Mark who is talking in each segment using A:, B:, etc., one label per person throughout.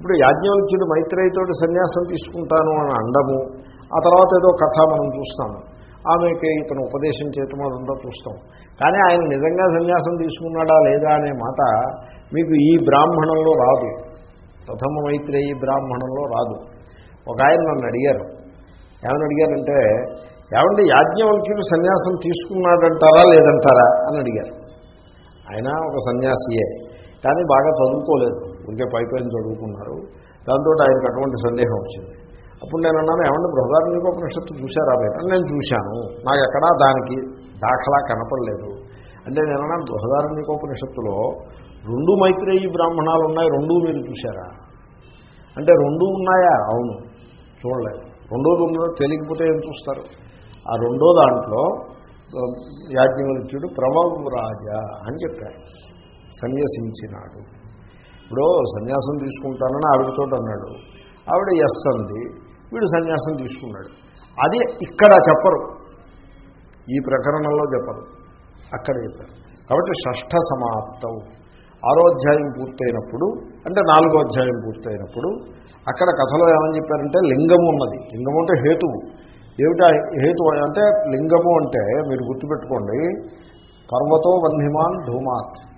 A: ఇప్పుడు యాజ్ఞవల్క్యుడు మైత్రేయితోటి సన్యాసం తీసుకుంటాను అని అండము. ఆ తర్వాత ఏదో కథ మనం చూస్తాము. ఆమెకి ఇతను ఉపదేశం చేయటం అదంతా చూస్తాం. కానీ ఆయన నిజంగా సన్యాసం తీసుకున్నాడా లేదా అనే మాట మీకు ఈ బ్రాహ్మణంలో రాదు. ప్రథమ మైత్రేయి బ్రాహ్మణంలో రాదు. ఒక ఆయన నన్ను అడిగారు. ఏమని అడిగారంటే ఏమంటే యాజ్ఞవల్క్యుడు సన్యాసం తీసుకున్నాడంటారా లేదంటారా? అని అడిగారు. ఆయన ఒక సన్యాసియే కానీ బాగా చదువుకోలేదు. ఇప్పటికే పైపైన చదువుకున్నారు. దాంతో ఆయనకు అటువంటి సందేహం వచ్చింది. అప్పుడు నేను అన్నాను ఏమంటే బృహదారణ్యోపనిషత్తు చూశారా మీరు? అని నేను చూశాను. నాకు ఎక్కడా దానికి దాఖలా కనపడలేదు. అంటే నేను అన్నాను బృహదారణ్యోపనిషత్తులో రెండు మైత్రేయి బ్రాహ్మణాలు ఉన్నాయి రెండు మీరు చూశారా? అంటే రెండు ఉన్నాయా? అవును. చూడలేదు రెండో ఉందో తెలియకపోతే ఏం చూస్తారు? ఆ రెండో దాంట్లో యాజ్ఞవల్క్యుడు ప్రవవ్రాజా అని చెప్పారు. సన్యసించినాడు. ఇప్పుడు సన్యాసం తీసుకుంటానని ఆవిడ అన్నాడు. ఆవిడ ఎస్ అంది. వీడు సన్యాసం తీసుకున్నాడు. అది ఇక్కడ చెప్పరు. ఈ ప్రకరణంలో చెప్పరు. అక్కడ చెప్పారు. కాబట్టి షష్ఠ సమాప్తం. ఆరో అధ్యాయం పూర్తయినప్పుడు అంటే నాలుగో అధ్యాయం పూర్తయినప్పుడు అక్కడ కథలో ఏమని చెప్పారంటే లింగము ఉన్నది. లింగము అంటే హేతువు. ఏమిటా హేతు అంటే లింగము అంటే మీరు గుర్తుపెట్టుకోండి. పర్వతో వన్హిమాన్ ధూమాత్.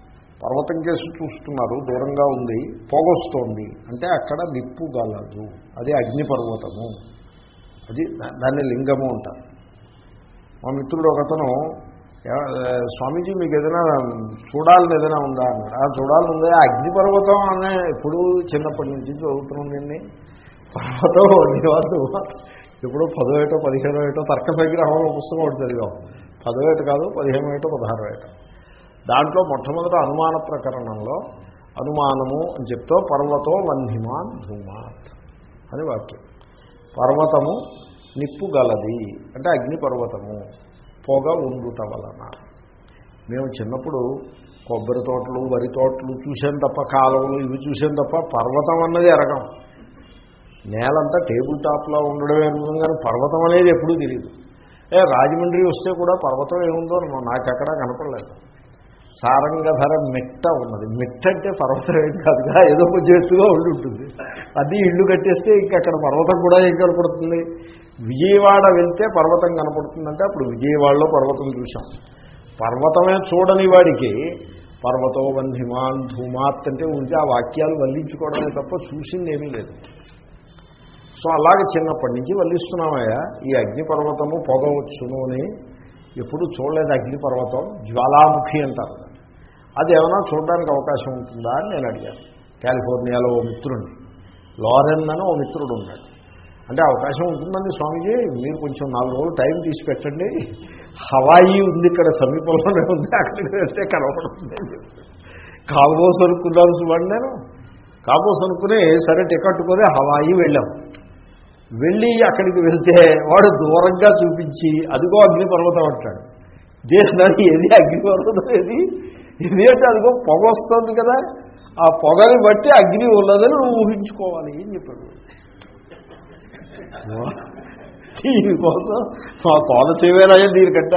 A: పర్వతం కేసు చూస్తున్నారు దూరంగా ఉంది పొగొస్తోంది. అంటే అక్కడ నిప్పు గలదు. అది అగ్నిపర్వతము. అది దాన్ని లింగము అంటారు. మా మిత్రుడు ఒకతను స్వామీజీ మీకు ఏదైనా చూడాలని ఏదైనా ఉందా అన్నాడు. ఆ చూడాలని ఉందా? అగ్నిపర్వతం అనే ఎప్పుడు చిన్నప్పటి నుంచి చదువుతున్నాం దీన్ని. పర్వతం నివాదు ఇప్పుడు పదో ఏటో పదిహేనో ఏటో తర్క సంగ్రహంలో పుస్తకం ఒకటి చదివాం. పదో ఏట కాదు పదిహేను ఏటో పదహారో ఏటో. దాంట్లో మొట్టమొదట అనుమాన ప్రకరణంలో అనుమానము అని చెప్తూ పర్వతో వన్హిమాన్ ధూమాత్ అని వాక్యం. పర్వతము నిప్పు గలది అంటే అగ్నిపర్వతము పొగ ఉండుట వలన. మేము చిన్నప్పుడు కొబ్బరి తోటలు వరి తోటలు చూసాం తప్ప కాలువలు ఇవి చూసాం తప్ప పర్వతం అన్నది ఎరగం. నేలంతా టేబుల్ టాప్లో ఉండడమే అనుకున్నాం కానీ పర్వతం అనేది ఎప్పుడూ తెలియదు ఏ రాజమండ్రి వస్తే కూడా పర్వతం ఏముందో నాకు ఎక్కడా కనపడలేదు. సారంగధర మిట్ట ఉన్నది. మిట్ట అంటే పర్వతం ఏం కాదుగా ఏదో కొంచెం ఎత్తుగా ఉండి ఉంటుంది. అది ఇల్లు కట్టేస్తే ఇంక అక్కడ పర్వతం కూడా ఏం కనపడుతుంది? విజయవాడ వెళ్తే పర్వతం కనపడుతుందంటే అప్పుడు విజయవాడలో పర్వతం చూసాం పర్వతమే చూడని వాడికి పర్వతో వంధిమాన్ ధూమాత్ అంటే ఉంటే ఆ వాక్యాలు వల్లించుకోవడమే తప్ప చూసింది ఏమీ లేదు. సో అలాగే చిన్నప్పటి నుంచి వల్లిస్తున్నామయ్యా ఈ అగ్నిపర్వతము పొగవచ్చును అని ఎప్పుడు చూడలేదు అగ్నిపర్వతం జ్వాలాముఖి అంటారు. అది ఏమైనా చూడడానికి అవకాశం ఉంటుందా అని నేను అడిగాను. కాలిఫోర్నియాలో ఓ మిత్రుడిని లారెన్ అని ఓ మిత్రుడు ఉన్నాడు. అంటే అవకాశం ఉంటుందండి స్వామీజీ మీరు కొంచెం నాలుగు రోజులు టైం తీసి పెట్టండి. హవాయి ఉంది ఇక్కడ సమీపంలోనే ఉంది అక్కడికి వెళ్తే కనపడుతుంది కాబోస్ అనుకున్నాను చూడండి నేను. కాబోస్ అనుకుని సరే టికెట్ కొని హవాయి వెళ్ళాం. వెళ్ళి అక్కడికి వెళ్తే వాడు దూరంగా చూపించి అదిగో అగ్నిపర్వతం అంటాడు. దేశానికి ఏది అగ్నిపర్వతం ఏది? ఇది అంటే అదిగో పొగ వస్తుంది కదా? ఆ పొగని బట్టి అగ్ని ఉన్నదని నువ్వు ఊహించుకోవాలి అని చెప్పాడు. దీనికోసం మా కోల చేయవేరాయో దీనికంట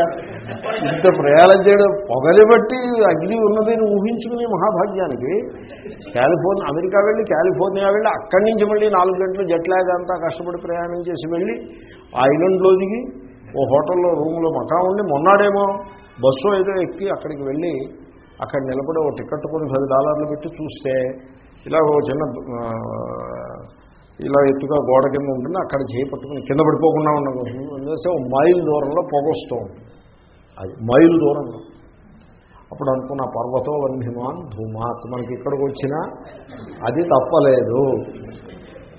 A: ఇంత ప్రయాణం చేయడం పొగని బట్టి అగ్ని ఉన్నదని ఊహించుకునే మహాభాగ్యానికి కాలిఫోర్నియా అమెరికా వెళ్ళి కాలిఫోర్నియా వెళ్ళి అక్కడి నుంచి మళ్ళీ నాలుగు గంటలు జట్లాగ్ అంతా కష్టపడి ప్రయాణం చేసి వెళ్ళి ఐలండ్లో దిగి ఓ హోటల్లో రూమ్లో మకా ఉండి మొన్నాడేమో బస్సు ఏదో ఎక్కి అక్కడికి వెళ్ళి అక్కడ నిలబడి ఓ టికెట్ కొని పది డాలర్లు పెట్టి చూస్తే ఇలా ఓ చిన్న ఇలా ఎత్తుగా గోడ కింద ఉంటుంది. అక్కడ చేపట్టుకుని కింద పడిపోకుండా ఉన్న కోసం మైల్ దూరంలో పొగొస్తూ ఉంటుంది. అది మైలు దూరంలో అప్పుడు అనుకున్న పర్వతో వన్హిమాన్ ధూమాత్. మనకి ఇక్కడికి వచ్చినా అది తప్పలేదు.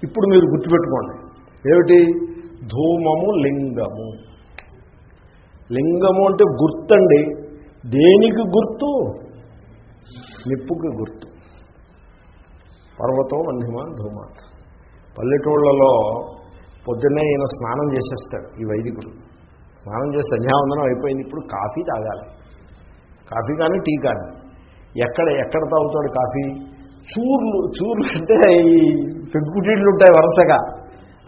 A: ఇప్పుడు మీరు గుర్తుపెట్టుకోండి. ఏమిటి? ధూమము లింగము. లింగము అంటే గుర్తండి. దేనికి గుర్తు? నిప్పుకి గుర్తు. పర్వతం వన్హిమాన్ ధూమాత్. పల్లెటూళ్ళలో పొద్దున్నే ఈయన స్నానం చేసేస్తాడు ఈ వైదికుడు. స్నానం చేసి సంధ్యావందనం అయిపోయింది. ఇప్పుడు కాఫీ తాగాలి. కాఫీ కానీ టీ కానీ. ఎక్కడ ఎక్కడ తాగుతాడు కాఫీ? చూర్లు చూర్లు అంటే ఈ పెంకుటీళ్ళు ఉంటాయి వరుసగా.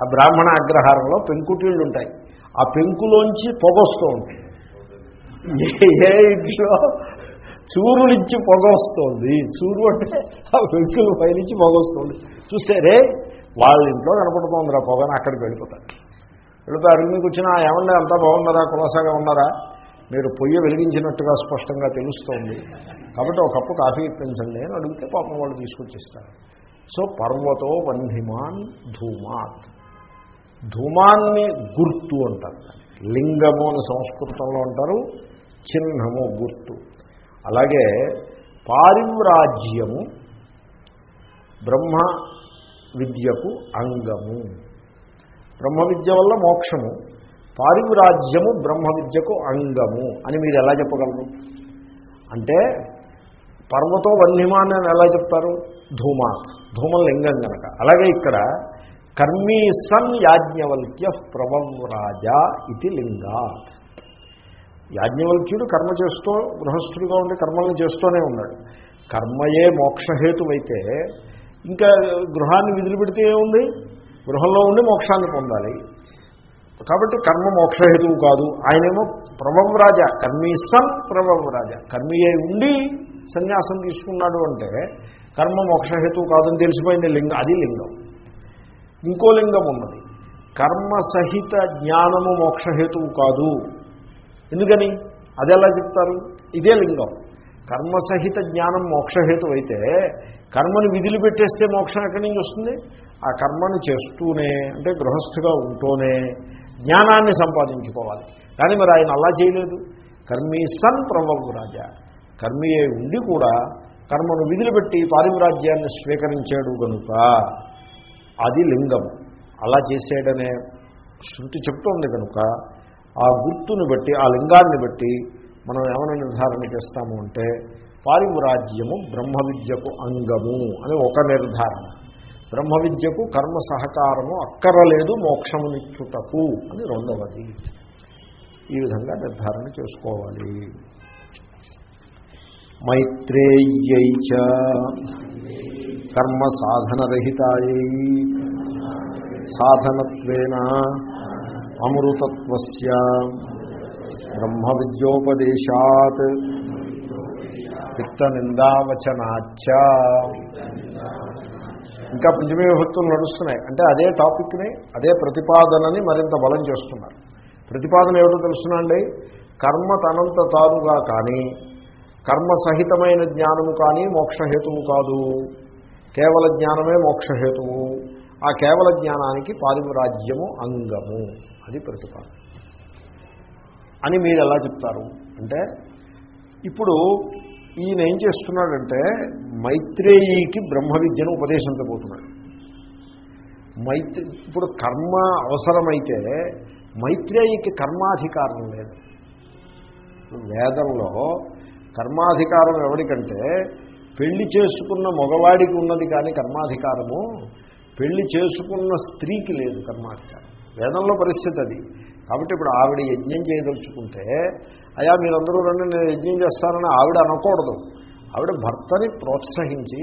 A: ఆ బ్రాహ్మణ అగ్రహారంలో పెంకుటీళ్ళు ఉంటాయి. ఆ పెంకులోంచి పొగొస్తూ ఉంటుంది ఏ ఏ ఇంట్లో పొగ వస్తుంది. చూరు అంటే ఆ వెంకుల పైనుంచి పొగ వస్తుంది. చూస్తే రే వాళ్ళ ఇంట్లో కనపడుతోంది రా పొగని అక్కడికి వెళ్ళిపోతాడు. వెళ్ళిపోయి అరుగు మీకు వచ్చిన ఏమన్నా అంతా బాగున్నారా? కులాసాగా ఉన్నారా? మీరు పొయ్యి వెలిగించినట్టుగా స్పష్టంగా తెలుస్తోంది. కాబట్టి ఒక కప్పు కాఫీ ఇప్పించండి అని అడిగితే పాపం వాళ్ళు తీసుకొచ్చిస్తారు. సో పర్వతో వంధిమాన్ ధూమాత్. ధూమాన్ని గుర్తు అంటారు. లింగము అని సంస్కృతంలో అంటారు చిహ్నము గుర్తు. అలాగే పారివ్రాజ్యము బ్రహ్మ విద్యకు అంగము. బ్రహ్మ విద్య వల్ల మోక్షము పారివ్రాజ్యము బ్రహ్మ విద్యకు అంగము అని మీరు ఎలా చెప్పగలరు? అంటే పర్వతో వన్యమాన్ని అని ఎలా చెప్తారు? ధూమ ధూమం లింగం కనుక అలాగే ఇక్కడ కర్మీ సన్ యాజ్ఞవల్క్య రాజా ఇది లింగాత్. యాజ్ఞవల్క్యుడు కర్మ చేస్తూ గృహస్థుడిగా ఉండి కర్మల్ని చేస్తూనే ఉన్నాడు. కర్మయే మోక్షహేతువైతే ఇంకా గృహాన్ని విదిలిపెడితే ఏముంది? గృహంలో ఉండి మోక్షాన్ని పొందాలి. కాబట్టి కర్మ మోక్షహేతువు కాదు. ఆయనేమో ప్రభవరాజ కర్మీ సన్ ప్రభవరాజ కర్మీ అయి ఉండి సన్యాసం తీసుకున్నాడు అంటే కర్మ మోక్షహేతువు కాదని తెలిసిపోయింది లింగం అది లింగం. ఇంకో లింగం ఉన్నది. కర్మ సహిత జ్ఞానము మోక్షహేతువు కాదు. ఎందుకని? అది ఎలా చెప్తారు? ఇదే లింగం. కర్మసహిత జ్ఞానం మోక్షహేతు అయితే కర్మను విధులు పెట్టేస్తే మోక్షం ఎక్కడి నుంచి వస్తుంది? ఆ కర్మను చేస్తూనే అంటే గృహస్థుగా ఉంటూనే జ్ఞానాన్ని సంపాదించుకోవాలి. కానీ మరి ఆయన అలా చేయలేదు. కర్మీ సన్ ప్రభు రాజా. కర్మీ అయి ఉండి కూడా కర్మను విధులుపెట్టి పెట్టి స్వీకరించాడు కనుక అది లింగం. అలా చేసేయడనే శృతి చెప్తోంది కనుక ఆ గుర్తుని బట్టి ఆ లింగాన్ని బట్టి మనం ఏమైనా నిర్ధారణ చేస్తాము అంటే పారివరాజ్యము బ్రహ్మ విద్యకు అంగము అని ఒక నిర్ధారణ. బ్రహ్మ విద్యకు కర్మ సహకారము అక్కరలేదు మోక్షమునిచ్చుటకు అని రెండవది. ఈ విధంగా నిర్ధారణ చేసుకోవాలి. మైత్రేయ్యై చ కర్మ సాధనరహితాయై సాధనత్వేన అమృతత్వస్య బ్రహ్మ విద్యోపదేశాత్ నిందావచనాచ ఇంకా పంచమీ విభక్తులు నడుస్తున్నాయి. అంటే అదే టాపిక్ని అదే ప్రతిపాదనని మరింత బలం చేస్తున్నారు. ప్రతిపాదన ఏమిటో తెలుసునండి కర్మ తనంత తానుగా కానీ కర్మ సహితమైన జ్ఞానము కానీ మోక్షహేతువు కాదు. కేవల జ్ఞానమే మోక్షహేతువు. ఆ కేవల జ్ఞానానికి పారిమరాజ్యము అంగము. అది ప్రతిపాదన. అని మీరు ఎలా చెప్తారు? అంటే ఇప్పుడు ఈయన ఏం చేస్తున్నాడంటే మైత్రేయికి బ్రహ్మ విద్యను ఉపదేశించబోతున్నాడు. మైత్రి ఇప్పుడు కర్మ అవసరమైతే మైత్రేయికి కర్మాధికారం లేదు. వేదంలో కర్మాధికారం ఎవరికంటే పెళ్ళి చేసుకున్న మగవాడికి ఉన్నది కానీ కర్మాధికారము పెళ్ళి చేసుకున్న స్త్రీకి లేదు కర్మాధికారం. వేదంలో పరిస్థితి అది. కాబట్టి ఇప్పుడు ఆవిడ యజ్ఞం చేయదలుచుకుంటే అయా మీరందరూ రండి నేను యజ్ఞం చేస్తానని ఆవిడ అనకూడదు. ఆవిడ భర్తని ప్రోత్సహించి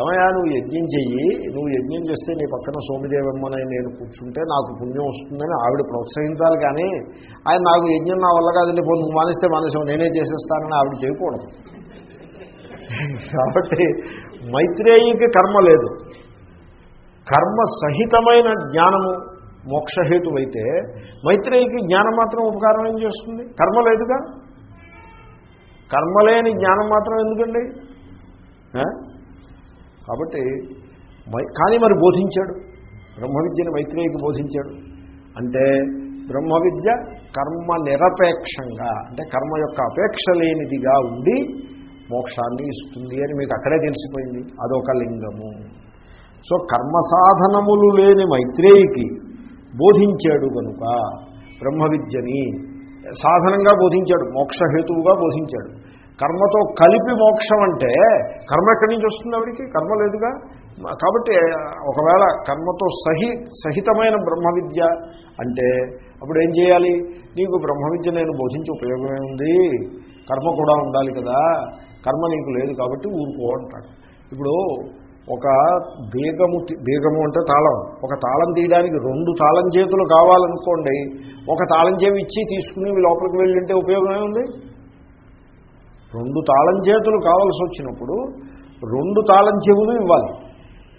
A: ఏమయ్యా నువ్వు యజ్ఞం చెయ్యి నువ్వు యజ్ఞం చేస్తే నీ పక్కన సోమిదేవమ్మని నేను కూర్చుంటే నాకు పుణ్యం వస్తుందని ఆవిడ ప్రోత్సహించాలి కానీ ఆయన నాకు యజ్ఞం నా వల్ల కాదండి పో నువ్వు మానేస్తే మానేసావు నేనే చేసేస్తానని ఆవిడ చేయకూడదు. కాబట్టి మైత్రేయికి కర్మ లేదు. కర్మ సహితమైన జ్ఞానము మోక్షహేతువైతే మైత్రేయికి జ్ఞానం మాత్రం ఉపకారం ఏం చేస్తుంది? కర్మ లేదుగా? కర్మ లేని జ్ఞానం మాత్రం ఎందుకండి? కాబట్టి మై- కానీ మరి బోధించాడు. బ్రహ్మ విద్యను మైత్రేయికి బోధించాడు. అంటే బ్రహ్మ విద్య కర్మ నిరపేక్షంగా అంటే కర్మ యొక్క అపేక్ష లేనిదిగా ఉండి మోక్షాన్ని ఇస్తుంది అని మీకు అక్కడే తెలిసిపోయింది. అదొక లింగము. సో కర్మ సాధనములు లేని మైత్రేయికి బోధించాడు కనుక బ్రహ్మ విద్యని సాధనంగా బోధించాడు మోక్షహేతువుగా బోధించాడు. కర్మతో కలిపి మోక్షం అంటే కర్మ ఎక్కడి నుంచి వస్తుంది ఆవిడికి? కర్మ లేదుగా? కాబట్టి ఒకవేళ కర్మతో సహి సహితమైన బ్రహ్మ విద్య అంటే అప్పుడు ఏం చేయాలి? నీకు బ్రహ్మ విద్య నేను బోధించే ఉపయోగమే ఉంది. కర్మ కూడా ఉండాలి కదా. కర్మ నీకు లేదు కాబట్టి ఊరుకో అంటాడు. ఇప్పుడు ఒక బీగము బీగము అంటే తాళం. ఒక తాళం తీయడానికి రెండు తాళం చేతులు కావాలనుకోండి ఒక తాళం చేవి ఇచ్చి తీసుకుని లోపలికి వెళ్ళింటే ఉపయోగమే ఉంది రెండు తాళం చేతులు కావాల్సి వచ్చినప్పుడు రెండు తాళం చెవులు ఇవ్వాలి.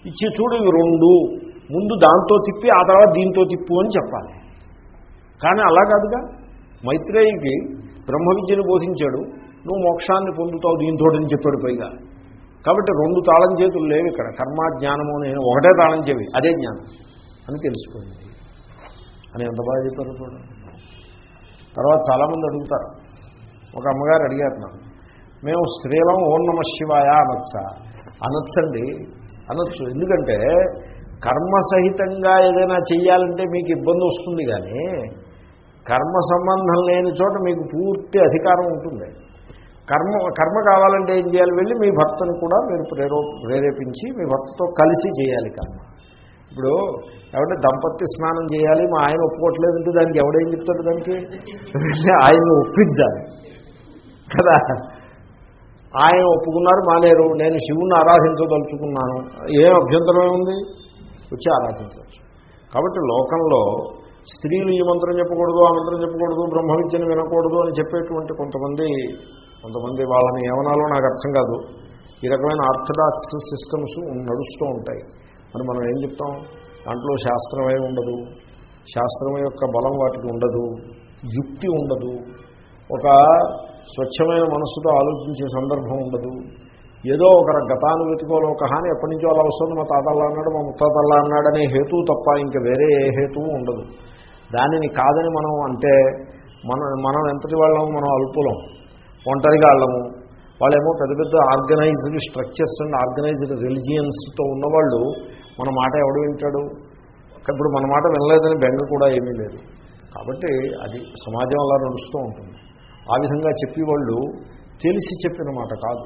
A: ఇచ్చి చూడు రెండు. ముందు దాంతో తిప్పి ఆ తర్వాత దీంతో తిప్పు అని చెప్పాలి. కానీ అలా కాదుగా. మైత్రేయికి బ్రహ్మ విద్యను బోధించాడు. నువ్వు మోక్షాన్ని పొందుతావు దీంతో అని చెప్పాడు పైగా. కాబట్టి రెండు తాళం చేతులు లేవు ఇక్కడ. కర్మ జ్ఞానము నేను ఒకటే తాళం చెవి. అదే జ్ఞానం. అని తెలిసిపోయింది. అని ఎంత బాగా చెప్పారు చూడండి. తర్వాత చాలామంది అడుగుతారు. ఒక అమ్మగారు అడిగారు నాకు. మేము స్త్రీలం ఓం నమ శివాయ అనొచ్చా. అనొచ్చండి. అనొచ్చు. ఎందుకంటే కర్మ సహితంగా ఏదైనా చెయ్యాలంటే మీకు ఇబ్బంది వస్తుంది కానీ కర్మ సంబంధం లేని చోట మీకు పూర్తి అధికారం ఉంటుంది. కర్మ కర్మ కావాలంటే ఏం చేయాలి? వెళ్ళి మీ భర్తను కూడా మీరు ప్రేరో ప్రేరేపించి మీ భర్తతో కలిసి చేయాలి కర్మ. ఇప్పుడు ఎవరంటే దంపతి స్నానం చేయాలి మా ఆయన ఒప్పుకోవట్లేదంటే దానికి ఎవడేం చెప్తాడు దానికి? ఆయన్ని ఒప్పించాలి. కదా? ఆయన ఒప్పుకున్నారు మానేరు నేను శివుణ్ణి ఆరాధించదలుచుకున్నాను. ఏం అభ్యంతరం ఉంది వచ్చి ఆరాధించవచ్చు. కాబట్టి లోకంలో స్త్రీలు ఈ మంత్రం చెప్పకూడదు ఆ మంత్రం చెప్పకూడదు బ్రహ్మ విద్యను వినకూడదు అని చెప్పేటువంటి కొంతమంది కొంతమంది వాళ్ళని ఏమనాలో నాకు అర్థం కాదు. ఈ రకమైన ఆర్థడాక్స్ సిస్టమ్స్ నడుస్తూ ఉంటాయి. మరి మనం ఏం చెప్తాం? దాంట్లో శాస్త్రమే ఉండదు. శాస్త్రం యొక్క బలం వాటికి ఉండదు. యుక్తి ఉండదు. ఒక స్వచ్ఛమైన మనస్సుతో ఆలోచించే సందర్భం ఉండదు. ఏదో ఒక గతానుగతికోలోక హాని ఎప్పటి నుంచో అలా వస్తుంది. మా తాతల్లా అన్నాడు మా ముత్తాతల్లా అన్నాడనే హేతువు తప్ప ఇంకా వేరే ఏ హేతువు ఉండదు. దానిని కాదని మనం అంటే మనం మనం ఎంతటి వాళ్ళము మనం అల్పులం. ఒంటరిగా వాళ్ళము వాళ్ళేమో పెద్ద పెద్ద ఆర్గనైజ్డ్ స్ట్రక్చర్స్ అండ్ ఆర్గనైజ్డ్ రిలిజియన్స్తో ఉన్నవాళ్ళు మన మాట ఎవడు వింటాడు? ఇప్పుడు మన మాట వినలేదని బెంగ కూడా ఏమీ లేదు. కాబట్టి అది సమాజం అలా నడుస్తూ ఉంటుంది. ఆ విధంగా చెప్పేవాళ్ళు తెలిసి చెప్పిన మాట కాదు.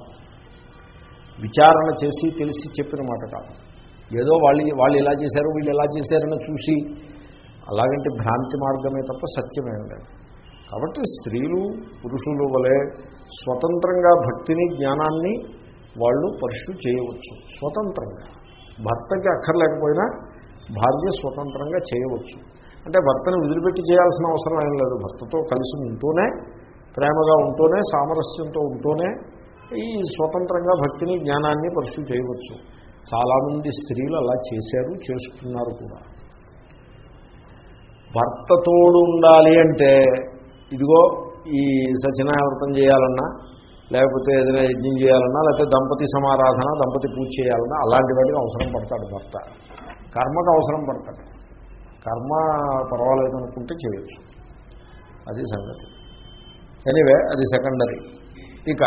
A: విచారణ చేసి తెలిసి చెప్పిన మాట కాదు. ఏదో వాళ్ళు వాళ్ళు ఇలా చేశారు వీళ్ళు ఎలా చేశారని చూసి అలాగంటే భ్రాంతి మార్గమే తప్ప సత్యమేం లేదు కాబట్టి స్త్రీలు పురుషులు వలె స్వతంత్రంగా భక్తిని జ్ఞానాన్ని వాళ్ళు పరిశు చేయవచ్చు. స్వతంత్రంగా. భర్తకి అక్కర్లేకపోయినా భార్య స్వతంత్రంగా చేయవచ్చు. అంటే భర్తను వదిలిపెట్టి చేయాల్సిన అవసరం ఏం లేదు. భర్తతో కలిసి ఉంటూనే ప్రేమగా ఉంటూనే సామరస్యంతో ఉంటూనే ఈ స్వతంత్రంగా భక్తిని జ్ఞానాన్ని పరిశు చేయవచ్చు. చాలామంది స్త్రీలు అలా చేశారు చేస్తున్నారు కూడా. భర్తతోడు ఉండాలి అంటే ఇదిగో ఈ సత్యనారాయణ చేయాలన్నా లేకపోతే ఏదైనా యజ్ఞం చేయాలన్నా లేకపోతే దంపతి సమారాధన దంపతి పూజ చేయాలన్నా అలాంటి వాటికి అవసరం పడతాడు భర్త. కర్మకు అవసరం పడతాడు. కర్మ పర్వాలేదు అనుకుంటే చేయొచ్చు. అది సంగతి. ఎనివే అది సెకండరీ. ఇక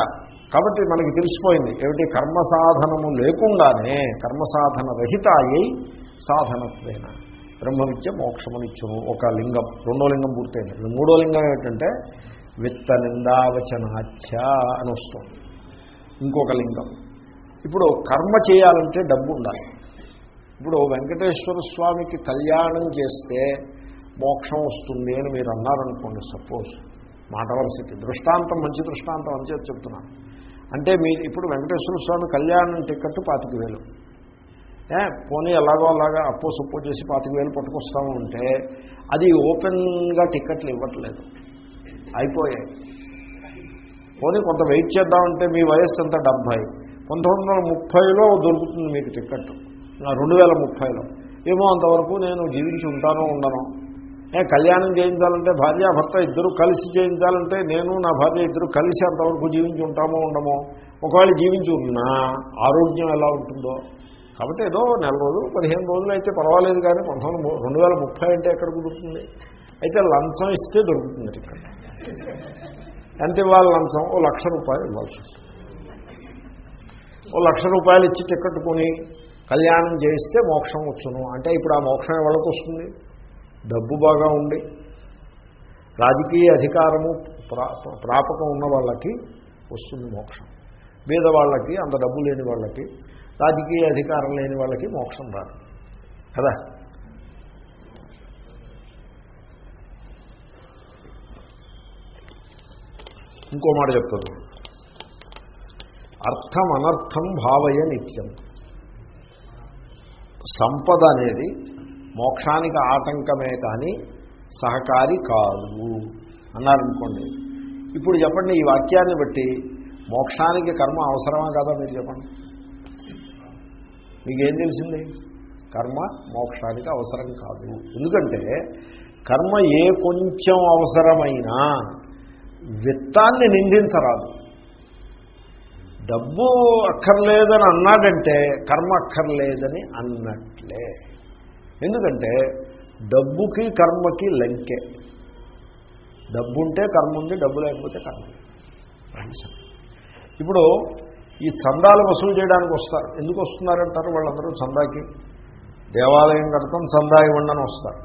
A: కాబట్టి మనకి తెలిసిపోయింది ఏమిటి? కర్మ సాధనము లేకుండానే కర్మ సాధన రహిత అయి సాధనత్వేన. బ్రహ్మ విద్య మోక్షమునిచ్చును ఒక లింగం రెండో లింగం పూర్తయింది. మూడో లింగం ఏమిటంటే విత్త నిందావచనాచ్య అని వస్తుంది. ఇంకొక లింగం. ఇప్పుడు కర్మ చేయాలంటే డబ్బు ఉండాలి. ఇప్పుడు వెంకటేశ్వర స్వామికి కళ్యాణం చేస్తే మోక్షం వస్తుంది అని మీరు అన్నారనుకోండి సపోజ్. మాట వలసకి. దృష్టాంతం మంచి దృష్టాంతం అని చెప్పి చెప్తున్నాను. అంటే మీరు ఇప్పుడు వెంకటేశ్వర స్వామి కళ్యాణం టికెట్ పాతిక వేలు. పోనీ ఎలాగో అలాగా అప్పో సప్పో చేసి పాతిక వేలు పట్టుకొస్తాము అంటే అది ఓపెన్గా టికెట్లు ఇవ్వట్లేదు. అయిపోయాయి. పోనీ కొంత వెయిట్ చేద్దామంటే మీ వయస్సు అంతా డెబ్భై. పంతొమ్మిది వందల ముప్పైలో దొరుకుతుంది మీకు టికెట్ రెండు వేల ముప్పైలో. ఏమో అంతవరకు నేను జీవించి ఉంటానో ఉండను. ఏ కళ్యాణం చేయించాలంటే భార్య భర్త ఇద్దరు కలిసి చేయించాలంటే నేను నా భార్య ఇద్దరు కలిసి అంతవరకు జీవించి ఉంటామో ఉండమో. ఒకవేళ జీవించి ఉన్నా ఆరోగ్యం ఎలా ఉంటుందో? కాబట్టి ఏదో నెల రోజులు పదిహేను రోజులు అయితే పర్వాలేదు కానీ పంతొమ్మిది రెండు వేల ముప్పై అంటే ఎక్కడ కుదురుతుంది? అయితే లంచం ఇస్తే దొరుకుతుంది ఇక్కడ. ఎంత ఇవ్వాలి లంచం? ఓ లక్ష రూపాయలు ఇవ్వాల్సి వస్తుంది. ఓ లక్ష రూపాయలు ఇచ్చి టికెట్ కొని కళ్యాణం చేయిస్తే మోక్షం వచ్చును. అంటే ఇప్పుడు ఆ మోక్షం ఎవరికి వస్తుంది? డబ్బు బాగా ఉండి. రాజకీయ అధికారము ప్రాపకం ఉన్న వాళ్ళకి వస్తుంది మోక్షం. పేదవాళ్ళకి అంత డబ్బు లేని వాళ్ళకి రాజకీయ అధికారం లేని వాళ్ళకి మోక్షం రాదు. కదా? ఇంకో మాట చెప్తాను. అర్థం అనర్థం భావయ నిత్యం. సంపద అనేది మోక్షానికి ఆటంకమే కానీ సహకారి కాదు. అన్నారనుకోండి ఇప్పుడు చెప్పండి ఈ వాక్యాన్ని బట్టి మోక్షానికి కర్మ అవసరమా కదా మీరు చెప్పండి? మీకేం తెలిసింది? కర్మ మోక్షానికి అవసరం కాదు. ఎందుకంటే కర్మ ఏ కొంచెం అవసరమైనా విత్తాన్ని నిందించరాదు. డబ్బు అక్కర్లేదని అన్నాడంటే కర్మ అక్కర్లేదని అన్నట్లే. ఎందుకంటే డబ్బుకి కర్మకి లంకే. డబ్బు ఉంటే కర్మ ఉంది డబ్బు లేకపోతే కర్మ ఇప్పుడు ఈ చందాలు వసూలు చేయడానికి వస్తారు. ఎందుకు వస్తున్నారంటారు? వాళ్ళందరూ చందాకి దేవాలయం కడతాం చందా ఇవ్వండి అని వస్తారు.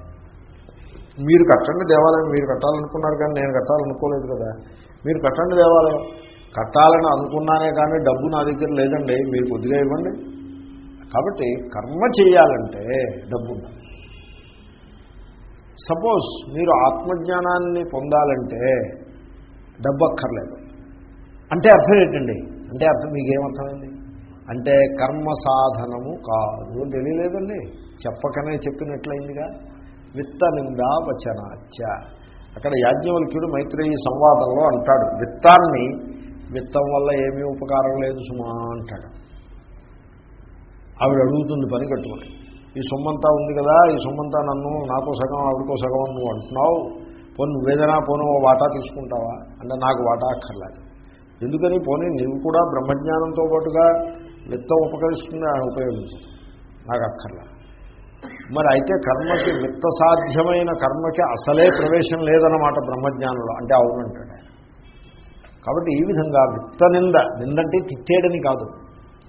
A: మీరు కట్టండి దేవాలయం మీరు కట్టాలనుకున్నారు కానీ నేను కట్టాలనుకోలేదు కదా. మీరు కట్టండి దేవాలయం. కట్టాలని అనుకున్నానే కానీ డబ్బు నా దగ్గర లేదండి మీరు కొద్దిగా ఇవ్వండి. కాబట్టి కర్మ చేయాలంటే డబ్బు సపోజ్ మీరు ఆత్మజ్ఞానాన్ని పొందాలంటే డబ్బు అక్కర్లేదు. అంటే అర్థం ఏంటండి? అంటే అర్థం మీకేమర్థమైంది? అంటే కర్మ సాధనము కాదు. అని తెలియలేదండి. చెప్పకనే చెప్పినట్లయిందిగా. విత్త నిందా వచనాచ. అక్కడ యాజ్ఞవల్క్యుడు మైత్రేయి సంవాదంలో అంటాడు విత్తాన్ని విత్తం వల్ల ఏమీ ఉపకారం లేదు సుమా అంటాడు. ఆవిడ అడుగుతుంది పని కట్టుకుని ఈ సొమ్మంతా ఉంది కదా ఈ సొమ్మంతా నన్ను నాకో సగం ఆవిడకో సగం నువ్వు అంటున్నావు. పోను నువ్వేదైనా పోను ఓ వాటా తీసుకుంటావా? అంటే నాకు వాటా అక్కర్లేదు. ఎందుకని పోనీ నువ్వు కూడా బ్రహ్మజ్ఞానంతో పాటుగా విత్తం ఉపకరిస్తుంది ఆయన ఉపయోగించు. నాకు అక్కర్లా. మరి అయితే కర్మకి విత్త సాధ్యమైన కర్మకి అసలే ప్రవేశం లేదన్నమాట బ్రహ్మజ్ఞానంలో అంటే అవునంటాడు ఆయన. కాబట్టి ఈ విధంగా విత్త నింద నిందంటే తిట్టేడని కాదు.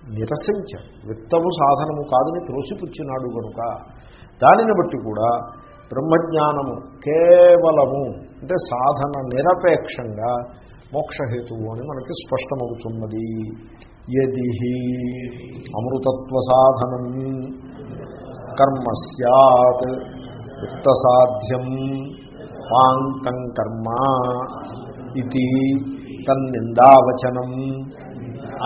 A: నిరసించాడు విత్తము సాధనము కాదని త్రోసిపుచ్చినాడు కనుక దానిని బట్టి కూడా బ్రహ్మజ్ఞానము కేవలము అంటే సాధన నిరపేక్షంగా మోక్షహేతువు అని మనకి స్పష్టమవుతున్నది. ఎది అమృతత్వ సాధనం కర్మ సత్ విత్తసాధ్యం పాంతం కర్మ ఇది తన్నిందావచనం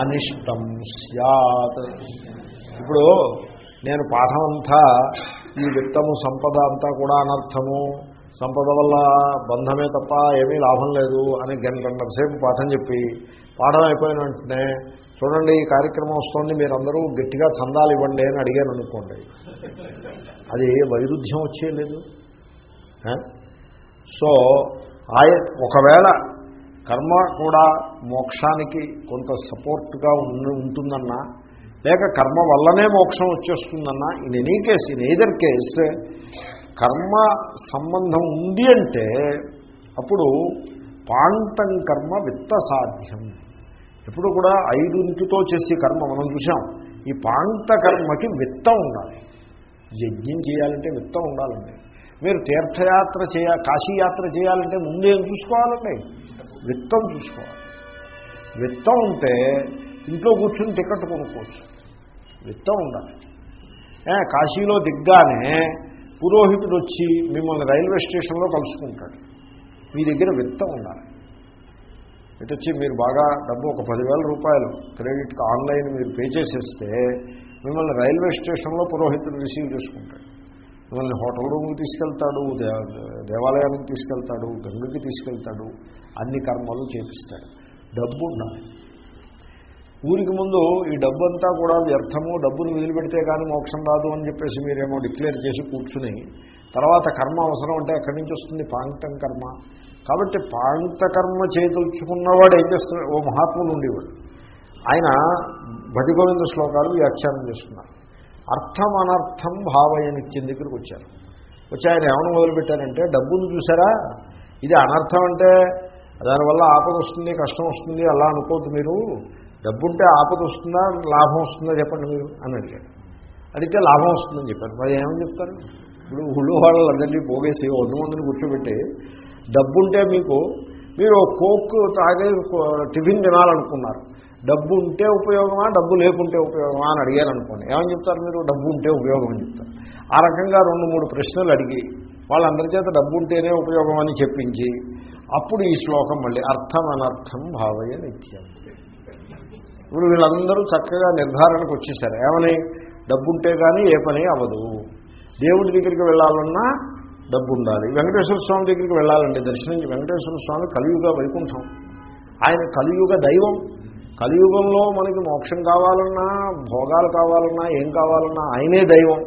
A: అనిష్టం సత్ ఇప్పుడు నేను పాఠం అంతా ఈ విత్తము సంపద అంతా కూడా అనర్థము. సంపద వల్ల బంధమే తప్ప ఏమీ లాభం లేదు అని గంటన్నర సేపు పాఠం చెప్పి పాఠం అయిపోయిన వెంటనే చూడండి ఈ కార్యక్రమం వస్తుంది మీరందరూ గట్టిగా చందాలు ఇవ్వండి అని అడిగాను అనుకోండి. అది వైరుధ్యం వచ్చేయలేదు సో ఆయ ఒకవేళ కర్మ కూడా మోక్షానికి కొంత సపోర్ట్గా ఉంటుందన్నా లేక కర్మ వల్లనే మోక్షం వచ్చేస్తుందన్నా in any case in either case కర్మ సంబంధం ఉంది అంటే అప్పుడు పాంతం కర్మ విత్త సాధ్యం ఎప్పుడు కూడా ఐదుంటితో చేసే కర్మ మనం చూసాం ఈ పాంత కర్మకి విత్తం ఉండాలి. యజ్ఞం చేయాలంటే విత్తం ఉండాలండి. మీరు తీర్థయాత్ర చేయ కాశీయాత్ర చేయాలంటే ముందేం చూసుకోవాలండి. విత్తం చూసుకోవాలి. విత్తం ఉంటే ఇంట్లో కూర్చుని టికెట్ కొనుక్కోవచ్చు. విత్తం ఉండాలి. ఏ, కాశీలో దిగ్గానే పురోహితుడు వచ్చి మిమ్మల్ని రైల్వే స్టేషన్లో కలుసుకుంటాడు. మీ దగ్గర విత్తం ఉండాలి. ఇటు వచ్చి మీరు బాగా డబ్బు ఒక పదివేల రూపాయలు క్రెడిట్ ఆన్లైన్ మీరు పే చేసేస్తే మిమ్మల్ని రైల్వే స్టేషన్లో పురోహితుడు రిసీవ్ చేసుకుంటాడు. మిమ్మల్ని హోటల్ రూమ్కి తీసుకెళ్తాడు దే- దేవాలయానికి తీసుకెళ్తాడు గంగకి తీసుకెళ్తాడు అన్ని కర్మలు చేపిస్తాడు. డబ్బు ఉండాలి. ఊరికి ముందు ఈ డబ్బు అంతా కూడా వ్యర్థము డబ్బును వదిలిపెడితే కానీ మోక్షం రాదు అని చెప్పేసి మీరేమో డిక్లేర్ చేసి కూర్చుని తర్వాత కర్మ అవసరం అంటే ఎక్కడి నుంచి వస్తుంది పాంక్తం కర్మ. కాబట్టి పాంక్త కర్మ చేతుల్చుకున్నవాడు ఏం చేస్తున్నాడు ఓ మహాత్ములు ఉండేవాడు. ఆయన భటిగోవింద శ్లోకాలు వ్యాఖ్యానం చేస్తున్నారు. అర్థం అనర్థం భావయనిత్యం దగ్గరికి వచ్చారు. వచ్చి ఆయన ఏమైనా మొదలుపెట్టారంటే డబ్బును చూసారా? ఇది అనర్థం అంటే దానివల్ల ఆపద వస్తుంది కష్టం వస్తుంది అలా అనుకోవద్దు మీరు. డబ్బుంటే ఆపద వస్తుందా? లాభం వస్తుందా చెప్పండి మీరు అని అడిగాడు. అడిగితే లాభం వస్తుందని చెప్పారు. మరి ఏమని చెప్తారు? ఇప్పుడు ఊళ్ళో వాళ్ళందరినీ పోగేసి వంద మందిని కూర్చోబెట్టి డబ్బుంటే మీకు మీరు కోక్ తాగే టిఫిన్ తినాలనుకున్నారు. డబ్బు ఉంటే ఉపయోగమా? డబ్బు లేకుంటే ఉపయోగమా అని అడిగారు అనుకోండి ఏమని చెప్తారు మీరు? డబ్బు ఉంటే ఉపయోగం అని చెప్తారు. ఆ రకంగా రెండు మూడు ప్రశ్నలు అడిగి వాళ్ళందరి చేత డబ్బు ఉంటేనే ఉపయోగం అని చెప్పించి అప్పుడు ఈ శ్లోకం మళ్ళీ అర్థం అనర్థం భావయ నిత్యం. ఇప్పుడు వీళ్ళందరూ చక్కగా నిర్ధారణకు వచ్చేసారు. ఏమని? డబ్బుంటే కానీ ఏ పని అవ్వదు. దేవుడి దగ్గరికి వెళ్ళాలన్నా డబ్బు ఉండాలి వెంకటేశ్వర స్వామి దగ్గరికి వెళ్ళాలండి దర్శనం వెంకటేశ్వర స్వామి కలియుగ వైకుంఠం. ఆయన కలియుగ దైవం. కలియుగంలో మనకి మోక్షం కావాలన్నా భోగాలు కావాలన్నా ఏం కావాలన్నా ఆయనే దైవం.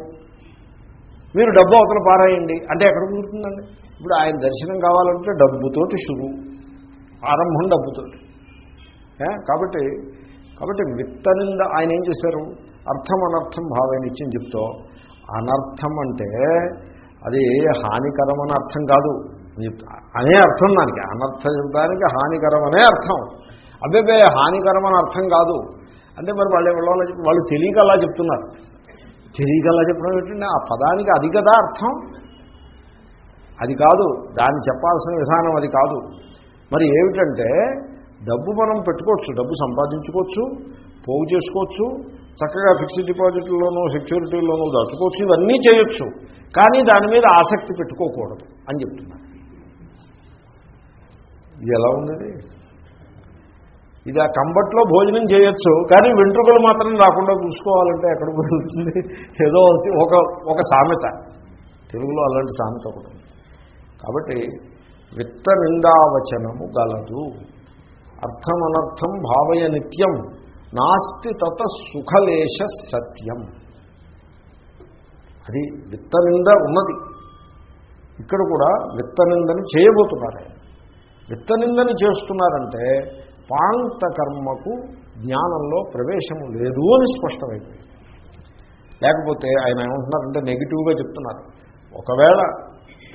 A: మీరు డబ్బు అవతల పారాయండి. అంటే ఎక్కడ కుదురుతుందండి? ఇప్పుడు ఆయన దర్శనం కావాలంటే డబ్బుతోటి షురు ఆరంభం డబ్బుతోటి. కాబట్టి కాబట్టి విత్తనింద ఆయన ఏం చేశారు? అర్థం అనర్థం భావం ఇచ్చి చెప్తో అనర్థం అంటే అది హానికరం అని అర్థం కాదు. అని అనే అర్థం దానికి. అనర్థ శబ్దానికి హానికరం అనే అర్థం. అబ్బే హానికరం అని అర్థం కాదు. అంటే మరి వాళ్ళు ఎవరో వాళ్ళు తెలియక అలా చెప్తున్నారు. తెలియక అలా చెప్పడం ఏంటంటే ఆ పదానికి అది కదా అర్థం. అది కాదు. దాన్ని చెప్పాల్సిన విధానం అది కాదు. మరి ఏమిటంటే డబ్బు మనం పెట్టుకోవచ్చు డబ్బు సంపాదించుకోవచ్చు పోగు చేసుకోవచ్చు చక్కగా ఫిక్స్డ్ డిపాజిట్లోనూ సెక్యూరిటీలోనూ దాచుకోవచ్చు ఇవన్నీ చేయొచ్చు. కానీ దాని మీద ఆసక్తి పెట్టుకోకూడదు అని చెప్తున్నారు ఇది ఎలా ఉంది ఇది? ఆ కంబట్లో భోజనం చేయొచ్చు కానీ వెంట్రుకలు మాత్రం రాకుండా చూసుకోవాలంటే ఎక్కడ కుదురుతుంది? ఏదో ఒక ఒక సామెత. తెలుగులో అలాంటి సామెత ఒకటి కాబట్టి విత్త నిందావచనము గలదు. అర్థం అనర్థం భావయ నిత్యం నాస్తి తత సుఖలేశ సత్యం. అది విత్తనింద ఉన్నది. ఇక్కడ కూడా విత్తనిందని చేయబోతున్నారు. ఆయన. విత్తనిందని చేస్తున్నారంటే పాంతకర్మకు జ్ఞానంలో ప్రవేశము లేదు అని స్పష్టమైంది. లేకపోతే ఆయన ఏమంటున్నారంటే నెగిటివ్గా చెప్తున్నారు. ఒకవేళ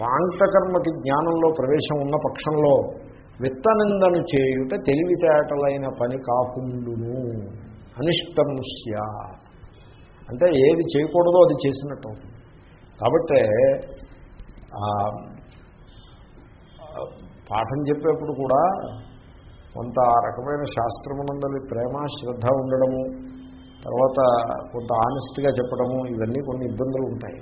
A: పాంతకర్మకి జ్ఞానంలో ప్రవేశం ఉన్న పక్షంలో విత్తనిందను చేయుట తెలివితేటలైన పని కాకుండును. అనిష్టం స్యాత్. అంటే ఏది చేయకూడదో అది చేసినట్టు అవుతుంది కాబట్టి పాఠం చెప్పేప్పుడు కూడా కొంత ఆ రకమైన శాస్త్రమునందరి ప్రేమ శ్రద్ధ ఉండడము తర్వాత కొంత ఆనెస్ట్గా చెప్పడము ఇవన్నీ కొన్ని ఇబ్బందులు ఉంటాయి.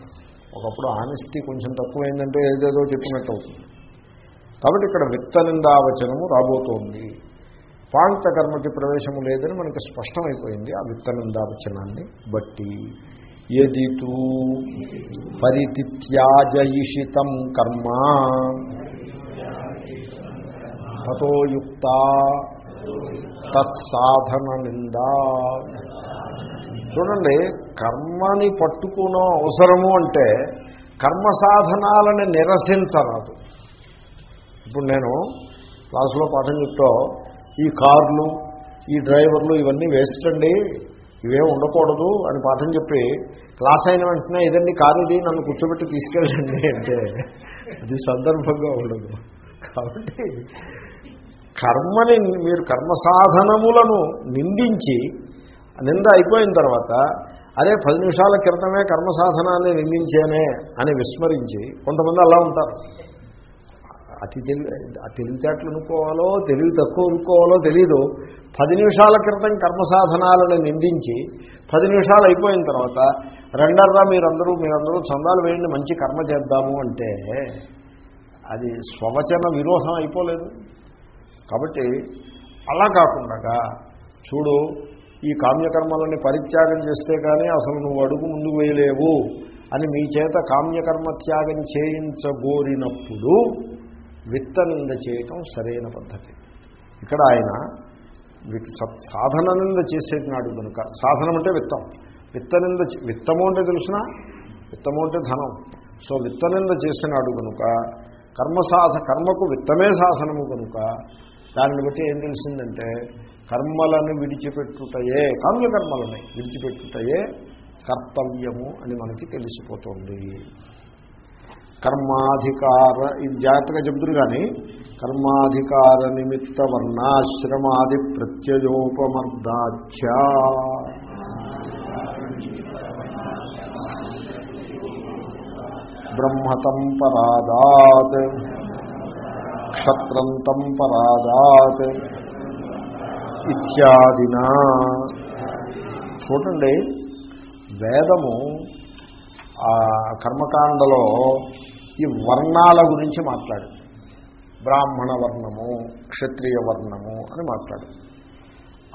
A: ఒకప్పుడు ఆనెస్టీ కొంచెం తక్కువైందంటే ఏదేదో చెప్పినట్టు అవుతుంది కాబట్టి ఇక్కడ విత్తనిందావచనము రాబోతోంది. పాంతకర్మకి ప్రవేశము లేదని మనకి స్పష్టమైపోయింది ఆ విత్తనిందావచనాన్ని బట్టి. ఎదితూ పరితిత్యాజయిషితం కర్మ. తతోయుక్త తత్సాధన నిందా చూడండి కర్మని పట్టుకునో అవసరము అంటే కర్మ సాధనాలని నిరసించరాదు. ఇప్పుడు నేను క్లాసులో పాఠం చెప్తా ఈ కార్లు ఈ డ్రైవర్లు ఇవన్నీ వేస్ట్ అండి ఇవేం ఉండకూడదు అని పాఠం చెప్పి క్లాస్ అయిన వెంటనే ఇదండి కారు ఇది నన్ను కూర్చోబెట్టి తీసుకెళ్ళండి అంటే అది సందర్భంగా ఉండదు. కాబట్టి కర్మని మీరు కర్మ సాధనములను నిందించి నింద అయిపోయిన తర్వాత అరే పది నిమిషాల క్రితమే కర్మ సాధనాన్ని నిందించేనే అని విస్మరించి కొంతమంది అలా ఉంటారు. అతి తెలివి తెలివితేటలు అనుకోవాలో తెలివి తక్కువ అనుకోవాలో తెలీదు. పది నిమిషాల క్రితం కర్మసాధనాలను నిందించి పది నిమిషాలు అయిపోయిన తర్వాత రెండర్రా మీరందరూ మీరందరూ చందాలు వేయండి మంచి కర్మ చేద్దాము అంటే అది స్వవచన విరోధం అయిపోలేదు. కాబట్టి అలా కాకుండా చూడు ఈ కామ్యకర్మలని పరిత్యాగం చేస్తే కానీ అసలు నువ్వు అడుగు ముందుకు వేయలేవు అని మీ చేత కామ్యకర్మ త్యాగం చేయించగోరినప్పుడు విత్తనింద చేయటం సరైన పద్ధతి. ఇక్కడ ఆయన వి- సాధన నింద చేసేటినాడు కనుక సాధనం అంటే విత్తం. విత్తనింద విత్తము అంటే తెలిసిన? విత్తము అంటే ధనం. సో విత్తనింద చేసినాడు కనుక కర్మ సాధ కర్మకు విత్తమే సాధనము కనుక దానిని బట్టి ఏం తెలిసిందంటే కర్మలను విడిచిపెట్టుటయే కామ్యకర్మలని విడిచిపెట్టుటయే కర్తవ్యము అని మనకి తెలిసిపోతుంది. కర్మాధికార ఇది జాగ్రత్తగా చెబుతురు కానీ కర్మాధికార నిమిత్త వర్ణాశ్రమాది ప్రత్యయోపమర్దాఖ్య బ్రహ్మతం పరాదాత్ క్షత్రంతం పరాదాత్ ఇత్యాదినా. చూడండి వేదము ఆ కర్మకాండలో ఈ వర్ణాల గురించి మాట్లాడు. బ్రాహ్మణ వర్ణము క్షత్రియ వర్ణము అని మాట్లాడు.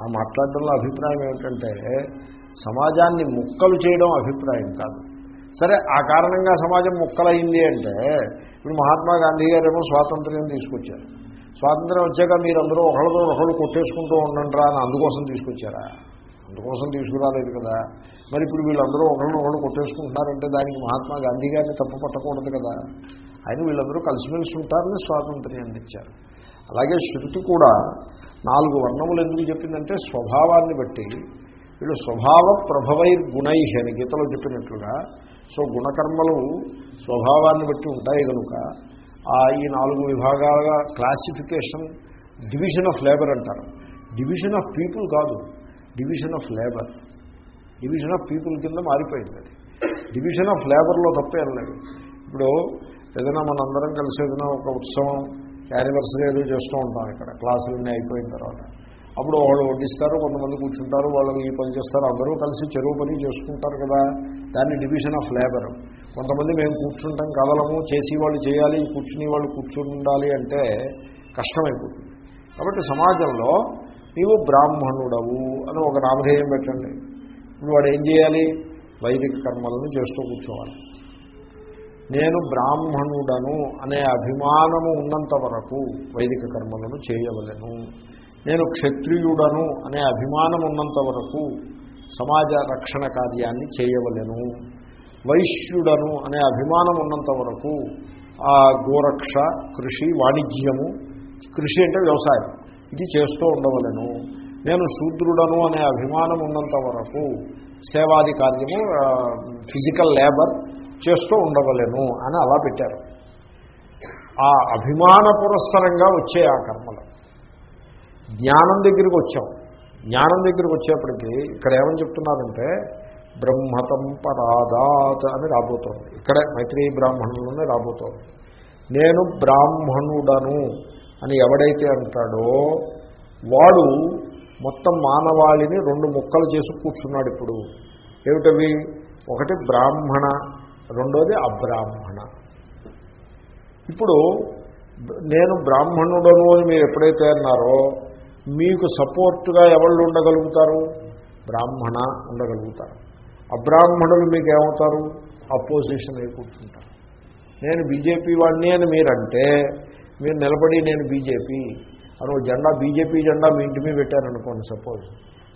A: ఆ మాట్లాడడంలో అభిప్రాయం ఏమిటంటే సమాజాన్ని ముక్కలు చేయడం అభిప్రాయం కాదు. సరే ఆ కారణంగా సమాజం ముక్కలైంది అంటే ఇప్పుడు మహాత్మా గాంధీ గారేమో స్వాతంత్ర్యం తీసుకొచ్చారు. స్వాతంత్రం వచ్చాక మీరందరూ ఒకళ్ళతో ఒకళ్ళు కొట్టేసుకుంటూ ఉండండిరా అని అందుకోసం తీసుకొచ్చారా? అందుకోసం తీసుకురాలేదు కదా. మరి ఇప్పుడు వీళ్ళందరూ ఒకరిని ఒకళ్ళు కొట్టేసుకుంటున్నారంటే దానికి మహాత్మా గాంధీ గారిని తప్పు పట్టకూడదు కదా. ఆయన వీళ్ళందరూ కలిసిమెలిసి ఉంటారని స్వాతంత్ర్యాన్ని ఇచ్చారు. అలాగే శృతి కూడా నాలుగు వర్ణములు ఎందుకు చెప్పిందంటే స్వభావాన్ని బట్టి. వీళ్ళు స్వభావ ప్రభవై గుణై అని గీతలో చెప్పినట్లుగా. సో గుణకర్మలు స్వభావాన్ని బట్టి ఉంటాయి కనుక. ఆ ఈ నాలుగు విభాగాలుగా క్లాసిఫికేషన్ డివిజన్ ఆఫ్ లేబర్ అంటారు. డివిజన్ ఆఫ్ పీపుల్ కాదు. Division of labour division of people కింద మారిపోయింది అది. డివిజన్ ఆఫ్ లేబర్లో తప్పేం లేదు. ఇప్పుడు ఏదైనా మనందరం కలిసి ఏదైనా ఒక ఉత్సవం యానివర్సరీ ఏదో చేస్తూ ఉంటాం ఇక్కడ. క్లాసులన్నీ అయిపోయిన తర్వాత. అప్పుడు వాళ్ళు వడ్డిస్తారు కొంతమంది కూర్చుంటారు వాళ్ళు ఈ పని చేస్తారు అందరూ కలిసి చెరువు పని చేసుకుంటారు కదా. దాన్ని డివిజన్ ఆఫ్ లేబర్ కొంతమంది మేము కూర్చుంటాం కదలము చేసి వాళ్ళు చేయాలి కూర్చుని వాళ్ళు కూర్చుని ఉండాలి అంటే కష్టమైపోతుంది. కాబట్టి సమాజంలో నీవు బ్రాహ్మణుడవు అని ఒక నామధేయం పెట్టండి. ఇప్పుడు వాడు ఏం చేయాలి? వైదిక కర్మలను చేస్తూ కూర్చోవాలి. నేను బ్రాహ్మణుడను అనే అభిమానము ఉన్నంత వరకు వైదిక కర్మలను చేయవలను. నేను క్షత్రియుడను అనే అభిమానం ఉన్నంత వరకు సమాజ రక్షణ కార్యాన్ని చేయవలను. వైశ్యుడను అనే అభిమానం ఉన్నంత వరకు ఆ గోరక్ష కృషి వాణిజ్యము కృషి అంటే వ్యవసాయం. ఇది చేస్తూ ఉండవలను. నేను శూద్రుడను అనే అభిమానం ఉన్నంత వరకు సేవాది కార్యము ఫిజికల్ లేబర్ చేస్తూ ఉండవలేను అని అలా పెట్టారు. ఆ అభిమాన పురస్సరంగా వచ్చే ఆ కర్మలు. జ్ఞానం దగ్గరికి వచ్చాం. జ్ఞానం దగ్గరికి వచ్చేప్పటికీ ఇక్కడ ఏమని చెప్తున్నారంటే బ్రహ్మతం పరాదాత్ అని రాబోతోంది. ఇక్కడే మైత్రి బ్రాహ్మణులనే రాబోతోంది. నేను బ్రాహ్మణుడను. అని ఎవడైతే అంటాడో వాడు మొత్తం మానవాళిని రెండు ముక్కలు చేసి కూర్చున్నాడు ఇప్పుడు. ఏమిటవి? ఒకటి బ్రాహ్మణ రెండోది అబ్రాహ్మణ. ఇప్పుడు నేను బ్రాహ్మణుడను అని మీరు ఎప్పుడైతే అన్నారో మీకు సపోర్ట్గా ఎవళ్ళు ఉండగలుగుతారు? బ్రాహ్మణ ఉండగలుగుతారు. అబ్రాహ్మణులు మీకు ఏమవుతారు అపోజిషన్ అయి కూర్చుంటారు. నేను బీజేపీ వాడిని అని మీరంటే మీరు నిలబడి నేను బీజేపీ అని ఒక జెండా బీజేపీ జెండా మీ ఇంటి మీద పెట్టారనుకోండి సపోజ్.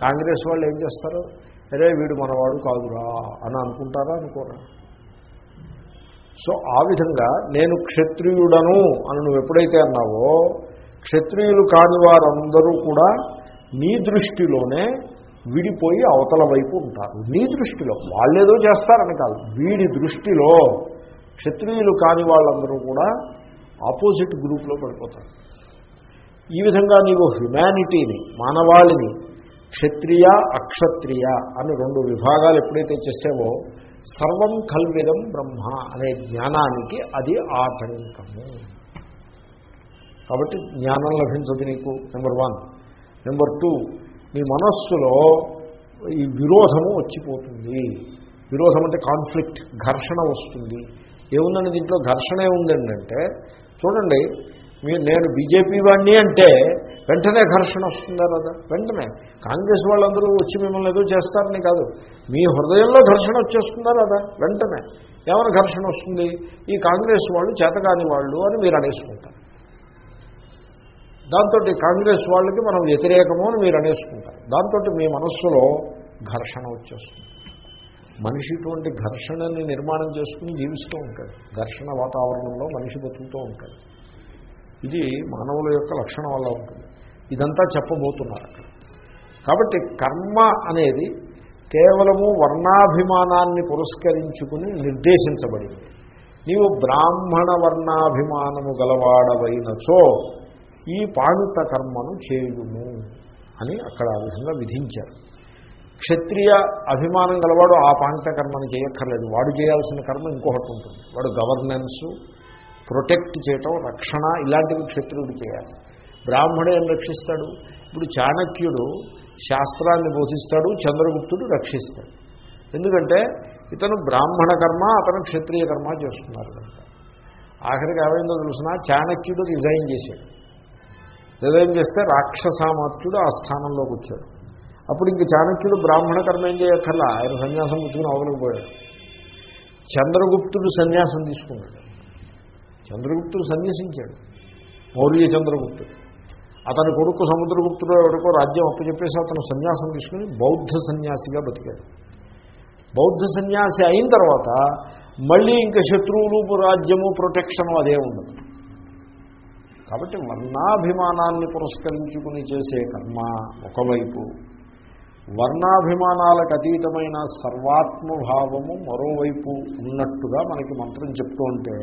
A: కాంగ్రెస్ వాళ్ళు ఏం చేస్తారు? అరే వీడు మనవాడు కాదురా అని అనుకుంటారా అనుకోరా? సో ఆ విధంగా నేను క్షత్రియుడను అని నువ్వు ఎప్పుడైతే అన్నావో క్షత్రియులు కాని వారందరూ కూడా నీ దృష్టిలోనే విడిపోయి అవతల వైపు ఉంటారు. నీ దృష్టిలో. వాళ్ళేదో చేస్తారని కాదు. వీడి దృష్టిలో క్షత్రియులు కాని వాళ్ళందరూ కూడా ఆపోజిట్ గ్రూప్లో పడిపోతాడు ఈ విధంగా నీవు హ్యుమానిటీని మానవాళిని క్షత్రియ అక్షత్రియ అని రెండు విభాగాలు ఎప్పుడైతే చేసావో సర్వం కల్విదం బ్రహ్మ అనే జ్ఞానానికి అది ఆటంకము. కాబట్టి జ్ఞానం లభించదు నీకు నెంబర్ వన్. నెంబర్ టూ నీ మనస్సులో ఈ విరోధము వచ్చిపోతుంది. విరోధం అంటే కాన్ఫ్లిక్ట్ ఘర్షణ వస్తుంది. ఏముందని దీంట్లో? ఘర్షణ ఏముందంటే చూడండి మీరు నేను బీజేపీ వాడిని అంటే వెంటనే ఘర్షణ వస్తుందా కదా వెంటనే. కాంగ్రెస్ వాళ్ళందరూ వచ్చి మిమ్మల్ని ఏదో చేస్తారని కాదు. మీ హృదయంలో ఘర్షణ వచ్చేస్తుందా కదా వెంటనే. ఏమైనా ఘర్షణ వస్తుంది? ఈ కాంగ్రెస్ వాళ్ళు చేతకాని వాళ్ళు అని మీరు అనేసుకుంటారు. దాంతో కాంగ్రెస్ వాళ్ళకి మనం వ్యతిరేకము అని మీరు అనేసుకుంటారు. దాంతో మీ మనస్సులో ఘర్షణ వచ్చేస్తుంది. మనిషి ఇటువంటి ఘర్షణని నిర్మాణం చేసుకుని జీవిస్తూ ఉంటాడు. ఘర్షణ వాతావరణంలో మనిషి బతుకుతూ ఉంటాడు. ఇది మానవుల యొక్క లక్షణం వల్ల ఉంటుంది. ఇదంతా చెప్పబోతున్నారు అక్కడ. కాబట్టి కర్మ అనేది కేవలము వర్ణాభిమానాన్ని పురస్కరించుకుని నిర్దేశించబడింది. నీవు బ్రాహ్మణ వర్ణాభిమానము గలవాడవైనచో ఈ పాణిత కర్మను చేయుము అని అక్కడ ఆ విధంగా విధించారు. క్షత్రియ అభిమానం గలవాడు ఆ పాంట కర్మను చేయక్కర్లేదు. వాడు చేయాల్సిన కర్మ ఇంకొకటి ఉంటుంది. వాడు గవర్నెన్సు ప్రొటెక్ట్ చేయటం రక్షణ ఇలాంటివి క్షత్రియుడు చేయాలి. బ్రాహ్మడు ఏం రక్షిస్తాడు? ఇప్పుడు చాణక్యుడు శాస్త్రాన్ని బోధిస్తాడు చంద్రగుప్తుడు రక్షిస్తాడు. ఎందుకంటే ఇతను బ్రాహ్మణ కర్మ అతను క్షత్రియ కర్మ చేస్తున్నారు కనుక. ఆఖరికి ఏమైందో తెలిసిన? చాణక్యుడు రిజైన్ చేశాడు. రిజైన్ చేస్తే రాక్షసామర్థ్యుడు ఆ స్థానంలోకి వచ్చాడు. అప్పుడు ఇంక చాణక్యుడు బ్రాహ్మణ కర్మ ఏం చేయక్కర్లా? ఆయన సన్యాసం పుచ్చుకుని అవతలకు చంద్రగుప్తుడు సన్యాసం తీసుకున్నాడు. చంద్రగుప్తుడు సన్యసించాడు. మౌర్య చంద్రగుప్తుడు. అతని కొడుకు సముద్రగుప్తుడు ఎవరికో రాజ్యం అప్పచెప్పేసి అతను సన్యాసం తీసుకుని బౌద్ధ సన్యాసిగా బతికాడు. బౌద్ధ సన్యాసి అయిన తర్వాత మళ్ళీ ఇంకా శత్రువులు రాజ్యము ప్రొటెక్షను అదే ఉండదు. కాబట్టి వర్ణాభిమానాన్ని పురస్కరించుకుని చేసే కర్మ ఒకవైపు. వర్ణాభిమానాలకు అతీతమైన సర్వాత్మభావము మరోవైపు ఉన్నట్టుగా మనకి మంత్రం చెప్తూ ఉంటే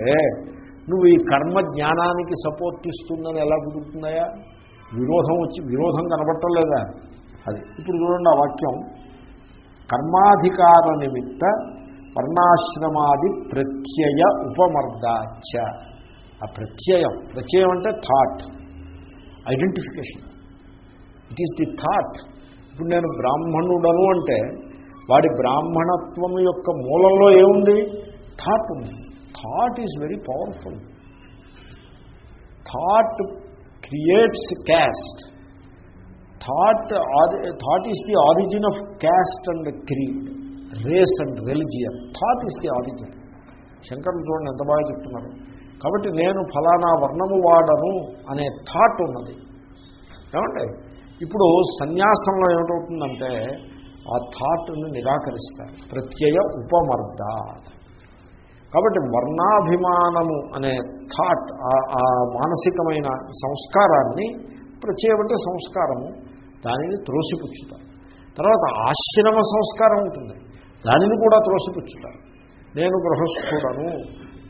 A: నువ్వు ఈ కర్మ జ్ఞానానికి సపోర్ట్ ఇస్తుందని ఎలా కుదురుతున్నాయా విరోధం వచ్చి విరోధం కనబడటం లేదా? అది ఇప్పుడు చూడండి ఆ వాక్యం. కర్మాధికార నిమిత్త వర్ణాశ్రమాది ప్రత్యయ ఉపమర్దాచ ఆ ప్రత్యయం ప్రత్యయం అంటే thought identification it is the thought ఇప్పుడు నేను బ్రాహ్మణుడను అంటే వాడి బ్రాహ్మణత్వం యొక్క మూలంలో ఏముంది? థాట్ ఉంది. Thought is very powerful. Thought creates caste. Thought thought is the origin of caste and creed race and religion. Thought is the origin. శంకరులు చూడండి ఎంత బాగా చెప్తున్నారు. కాబట్టి నేను ఫలానా వర్ణము వాడను అనే థాట్ ఉన్నది. ఏమంటే ఇప్పుడు సన్యాసంలో ఏమిటవుతుందంటే ఆ థాట్ను నిరాకరిస్తారు. ప్రత్యయ ఉపమర్ద. కాబట్టి వర్ణాభిమానము అనే థాట్ ఆ మానసికమైన సంస్కారాన్ని ప్రత్యేకమంటే సంస్కారము దానిని త్రోసిపుచ్చుతారు. తర్వాత ఆశ్రమ సంస్కారం ఉంటుంది. దానిని కూడా త్రోసిపుచ్చుతారు. నేను గృహస్థుడను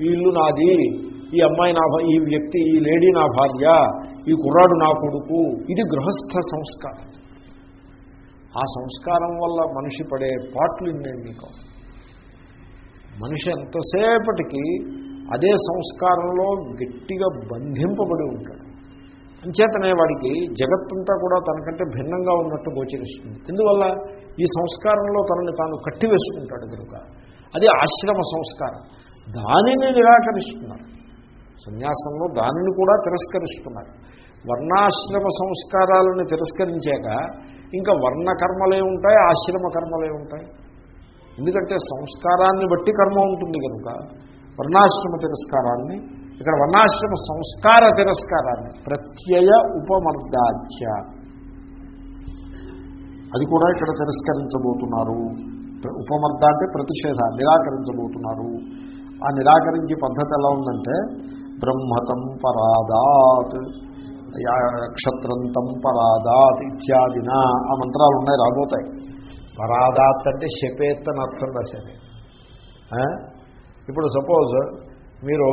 A: ఈ ఇల్లు నాది ఈ అమ్మాయి నా ఈ వ్యక్తి ఈ లేడీ నా భార్య ఈ కుర్రాడు నా కొడుకు. ఇది గృహస్థ సంస్కారం. ఆ సంస్కారం వల్ల మనిషి పడే పాటలు నేను మీకు మనిషి ఎంతసేపటికి అదే సంస్కారంలో గట్టిగా బంధింపబడి ఉంటాడు. అంచేతనే వాడికి జగత్తంతా కూడా తనకంటే భిన్నంగా ఉన్నట్టు గోచరిస్తుంది. ఎందువల్ల? ఈ సంస్కారంలో తనని తాను కట్టివేసుకుంటాడు కనుక. అది ఆశ్రమ సంస్కారం. దానిని నిరాకరిస్తున్నారు. సన్యాసంలో దానిని కూడా తిరస్కరిస్తున్నారు. వర్ణాశ్రమ సంస్కారాలను తిరస్కరించాక ఇంకా వర్ణ కర్మలే ఉంటాయి ఆశ్రమ కర్మలే ఉంటాయి. ఎందుకంటే సంస్కారాన్ని బట్టి కర్మ ఉంటుంది కనుక వర్ణాశ్రమ తిరస్కారాన్ని ఇక్కడ వర్ణాశ్రమ సంస్కార తిరస్కారాన్ని ప్రత్యయ ఉపమర్దాచ్య. అది కూడా ఇక్కడ తిరస్కరించబోతున్నారు. ఉపమర్ద అంటే ప్రతిషేధ నిరాకరించబోతున్నారు. ఆ నిరాకరించే పద్ధతి ఎలా ఉందంటే బ్రహ్మతం పరాదాత్ నక్షత్రంతం పరాదాత్ ఇత్యాదిన ఆ మంత్రాలు ఉన్నాయి రాబోతాయి. పరాదాత్ అంటే శపేత్ అని అర్థం రాశారు. ఇప్పుడు సపోజ్ మీరు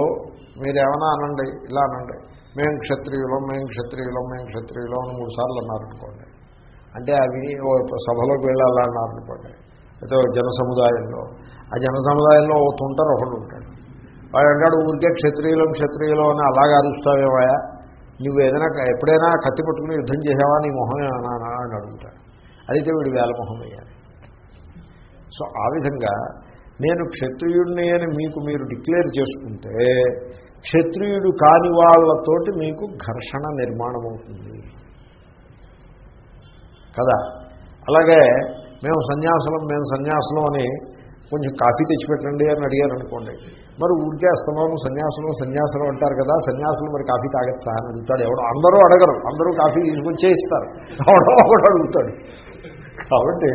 A: మీరు ఏమైనా అనండి ఇలా అనండి మేము క్షత్రియులం మేము క్షత్రియులం మేము క్షత్రియులం అని మూడు సార్లు అన్నారనుకోండి. అంటే అవి ఓ సభలోకి వెళ్ళాలన్నారనుకోండి అయితే జన సముదాయంలో. ఆ జన సముదాయంలో ఓ తుంటారు ఒకడు ఉంటాడు. వాడు అంటాడు ఊరికే క్షత్రియులం క్షత్రియులం అని అలాగ అరుస్తావేవాయా నువ్వు ఏదైనా ఎప్పుడైనా కత్తి పట్టుకుని యుద్ధం చేసావా? నీ మొహమే అనానా అని అడుగుతాడు. అయితే వీడు వేల మొహం వేయాలి. సో ఆ విధంగా నేను క్షత్రియుడిని అని మీకు మీరు డిక్లేర్ చేసుకుంటే క్షత్రియుడు కాని వాళ్ళతోటి మీకు ఘర్షణ నిర్మాణం అవుతుంది. కదా? అలాగే మేము సన్యాసులం మేము సన్యాసులం అని కొంచెం కాఫీ తెచ్చిపెట్టండి అని అడిగారు అనుకోండి మరి ఊరికే అస్తమానం సన్యాసులు సన్యాసులు అంటారు కదా సన్యాసులు మరి కాఫీ తాగచ్చా అని అడుగుతాడు. ఎవడో అందరూ అడగరు. అందరూ కాఫీ తీసుకొచ్చే ఇస్తారు. ఎవడో ఒకడు అడుగుతాడు. కాబట్టి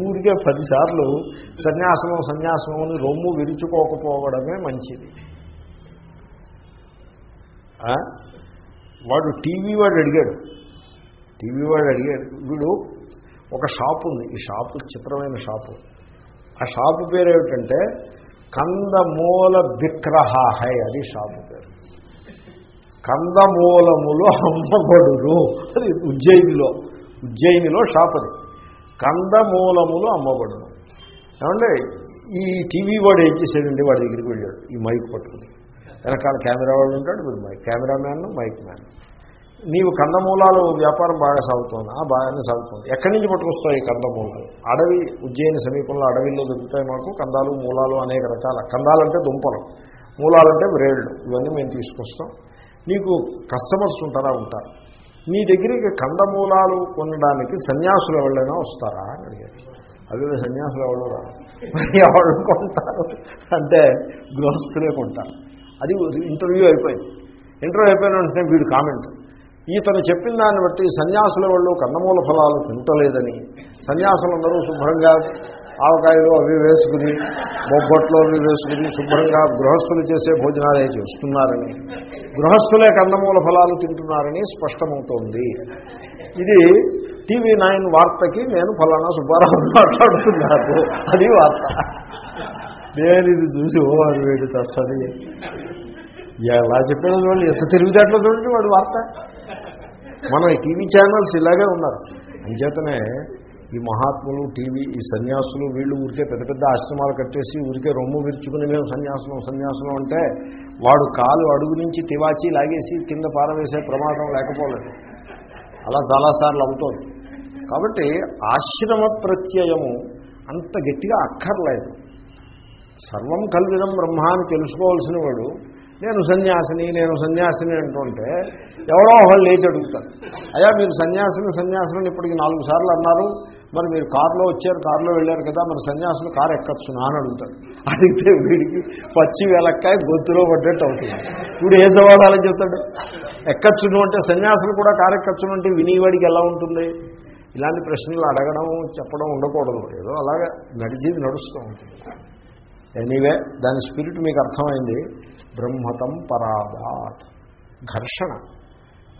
A: ఊరికే పదిసార్లు సన్యాసం సన్యాసం అని రొమ్ము విరుచుకోకపోవడమే మంచిది. వాడు టీవీ వాడు అడిగాడు. టీవీ వాడు అడిగాడు. వీడు ఒక షాప్ ఉంది. ఈ షాపు చిత్రమైన షాపు. ఆ షాపు పేరు ఏమిటంటే కందమూల విగ్రహాహై అది షాపు పేరు. కందమూలములు అమ్మబడురు అది ఉజ్జయినిలో ఉజ్జయినిలో షాప్ అది. కందమూలములు అమ్మబడును ఏమంటే ఈ టీవీ వాడు ఏం చేశాడండి వాడి దగ్గరికి వెళ్ళాడు ఈ మైక్ పట్టుకుని. వెనకాల కెమెరా వాడు ఉంటాడు మీరు మైక్ కెమెరామ్యాన్ మైక్ మ్యాన్. నీవు కందమూలాలు వ్యాపారం బాగా సాగుతుంది. బాగానే సాగుతుంది. ఎక్కడి నుంచి పట్టుకొస్తాయి ఈ కందమూలాలు? అడవి ఉజ్జయిని సమీపంలో అడవిలో దొరుకుతాయి మాకు. కందాలు మూలాలు అనేక రకాల. కందాలంటే దుంపలు. మూలాలంటే వ్రేళ్ళు ఇవన్నీ మేము తీసుకొస్తాం. నీకు కస్టమర్స్ ఉంటారా? ఉంటారు. నీ దగ్గరికి కందమూలాలు కొనడానికి సన్యాసులు ఎవరైనా వస్తారా? అని అడిగారు. అవి సన్యాసులు ఎవరు రారు. ఎవరు కొంటారు? అంటే గృహస్థులే కొంటారు. అది ఇంటర్వ్యూ అయిపోయింది. ఇంటర్వ్యూ అయిపోయిన వెంటనే వీడు కామెంట్. ఈతను చెప్పిన దాన్ని బట్టి సన్యాసుల వాళ్ళు కందమూల ఫలాలు తింటలేదని. సన్యాసులందరూ శుభ్రంగా ఆవకాయలు అవి వేసుకుని బొబ్బట్లు అవి వేసుకుని శుభ్రంగా గృహస్థులు చేసే భోజనాలే చేస్తున్నారని. గృహస్థులే కందమూల ఫలాలు తింటున్నారని స్పష్టమవుతోంది. ఇది టీవీ నైన్ వార్తకి నేను ఫలానా సుబ్బారావు మాట్లాడుతున్నాను. అది వార్త. నేను ఇది చూసి ఓ అది వేడి తస్సది ఎలా చెప్పాడు వాళ్ళు ఎంత తెలివితేటలో చూడండి వాడు వార్త. మన ఈ టీవీ ఛానల్స్ ఇలాగే ఉన్నారు. అంచేతనే ఈ మహాత్ములు టీవీ ఈ సన్యాసులు వీళ్ళు ఊరికే పెద్ద పెద్ద ఆశ్రమాలు కట్టేసి ఊరికే రొమ్ము విరుచుకుని మేము సన్యాసులం సన్యాసులం అంటే వాడు కాలు అడుగు నుంచి తివాచి లాగేసి కింద పారవేసే ప్రమాదం లేకపోలేదు. అలా చాలాసార్లు అవుతుంది. కాబట్టి ఆశ్రమ ప్రత్యయము అంత గట్టిగా అక్కర్లేదు. సర్వం కల్విదం బ్రహ్మ అని తెలుసుకోవాల్సిన వాడు నేను సన్యాసిని నేను సన్యాసిని అంటుంటే ఎవరో ఒకళ్ళు లేచి అడుగుతారు. అయ్యా మీరు సన్యాసిని సన్యాసిని ఇప్పటికి నాలుగు సార్లు అన్నారు. మరి మీరు కారులో వచ్చారు కారులో వెళ్ళారు కదా మరి సన్యాసులు కారు ఎక్కచ్చునా అని అడుగుతాడు అడిగితే వీడికి పచ్చి వేలక్కాయ గొంతులో పడ్డట్టు అవుతుంది. ఇప్పుడు ఏ సమాధానం చెప్తాడు? ఎక్కచ్చును అంటే సన్యాసులు కూడా కారు ఎక్కచ్చును అంటే వినివాడికి ఎలా ఉంటుంది? ఇలాంటి ప్రశ్నలు అడగడం చెప్పడం ఉండకూడదు. ఏదో అలాగా నడిచేది నడుస్తూ ఉంటుంది. ఎనీవే దాని స్పిరిట్ మీకు అర్థమైంది. బ్రహ్మతం పరాదాత్. ఘర్షణ.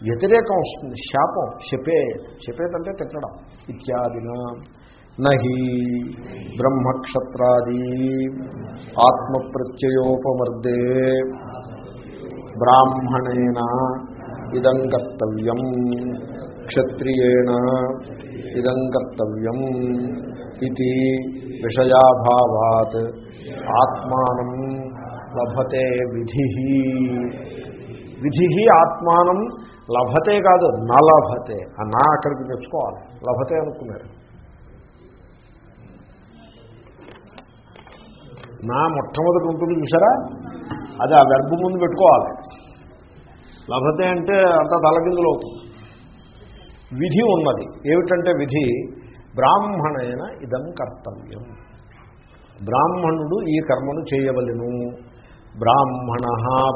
A: వ్యతిరేకం వస్తుంది. శాపం. శపేత్ శపేత్ అంటే తిట్టడం. ఇత్యాదిన. నహి. బ్రహ్మక్షత్రాది. ఆత్మప్రత్యయోపమర్దే బ్రాహ్మణేన. ఇదం కర్తవ్యం క్షత్రియేణ. ఇదం కర్తవ్యం ఇది విషయాభావాత్. ఆత్మానం లభతే విధి. విధి ఆత్మానం లభతే కాదు నలభతే. ఆ నా అక్కడికి తెచ్చుకోవాలి. లభతే అనుకున్నారు. నా మొట్టమొదటి ఉంటుంది చూసారా? అది ఆ వెర్బు ముందు పెట్టుకోవాలి. లభతే అంటే అంత తలకిందులు అవుతుంది. విధి ఉన్నది. ఏమిటంటే విధి? బ్రాహ్మణైన ఇదం కర్తవ్యం. బ్రాహ్మణుడు ఈ కర్మను చేయవలను. బ్రాహ్మణ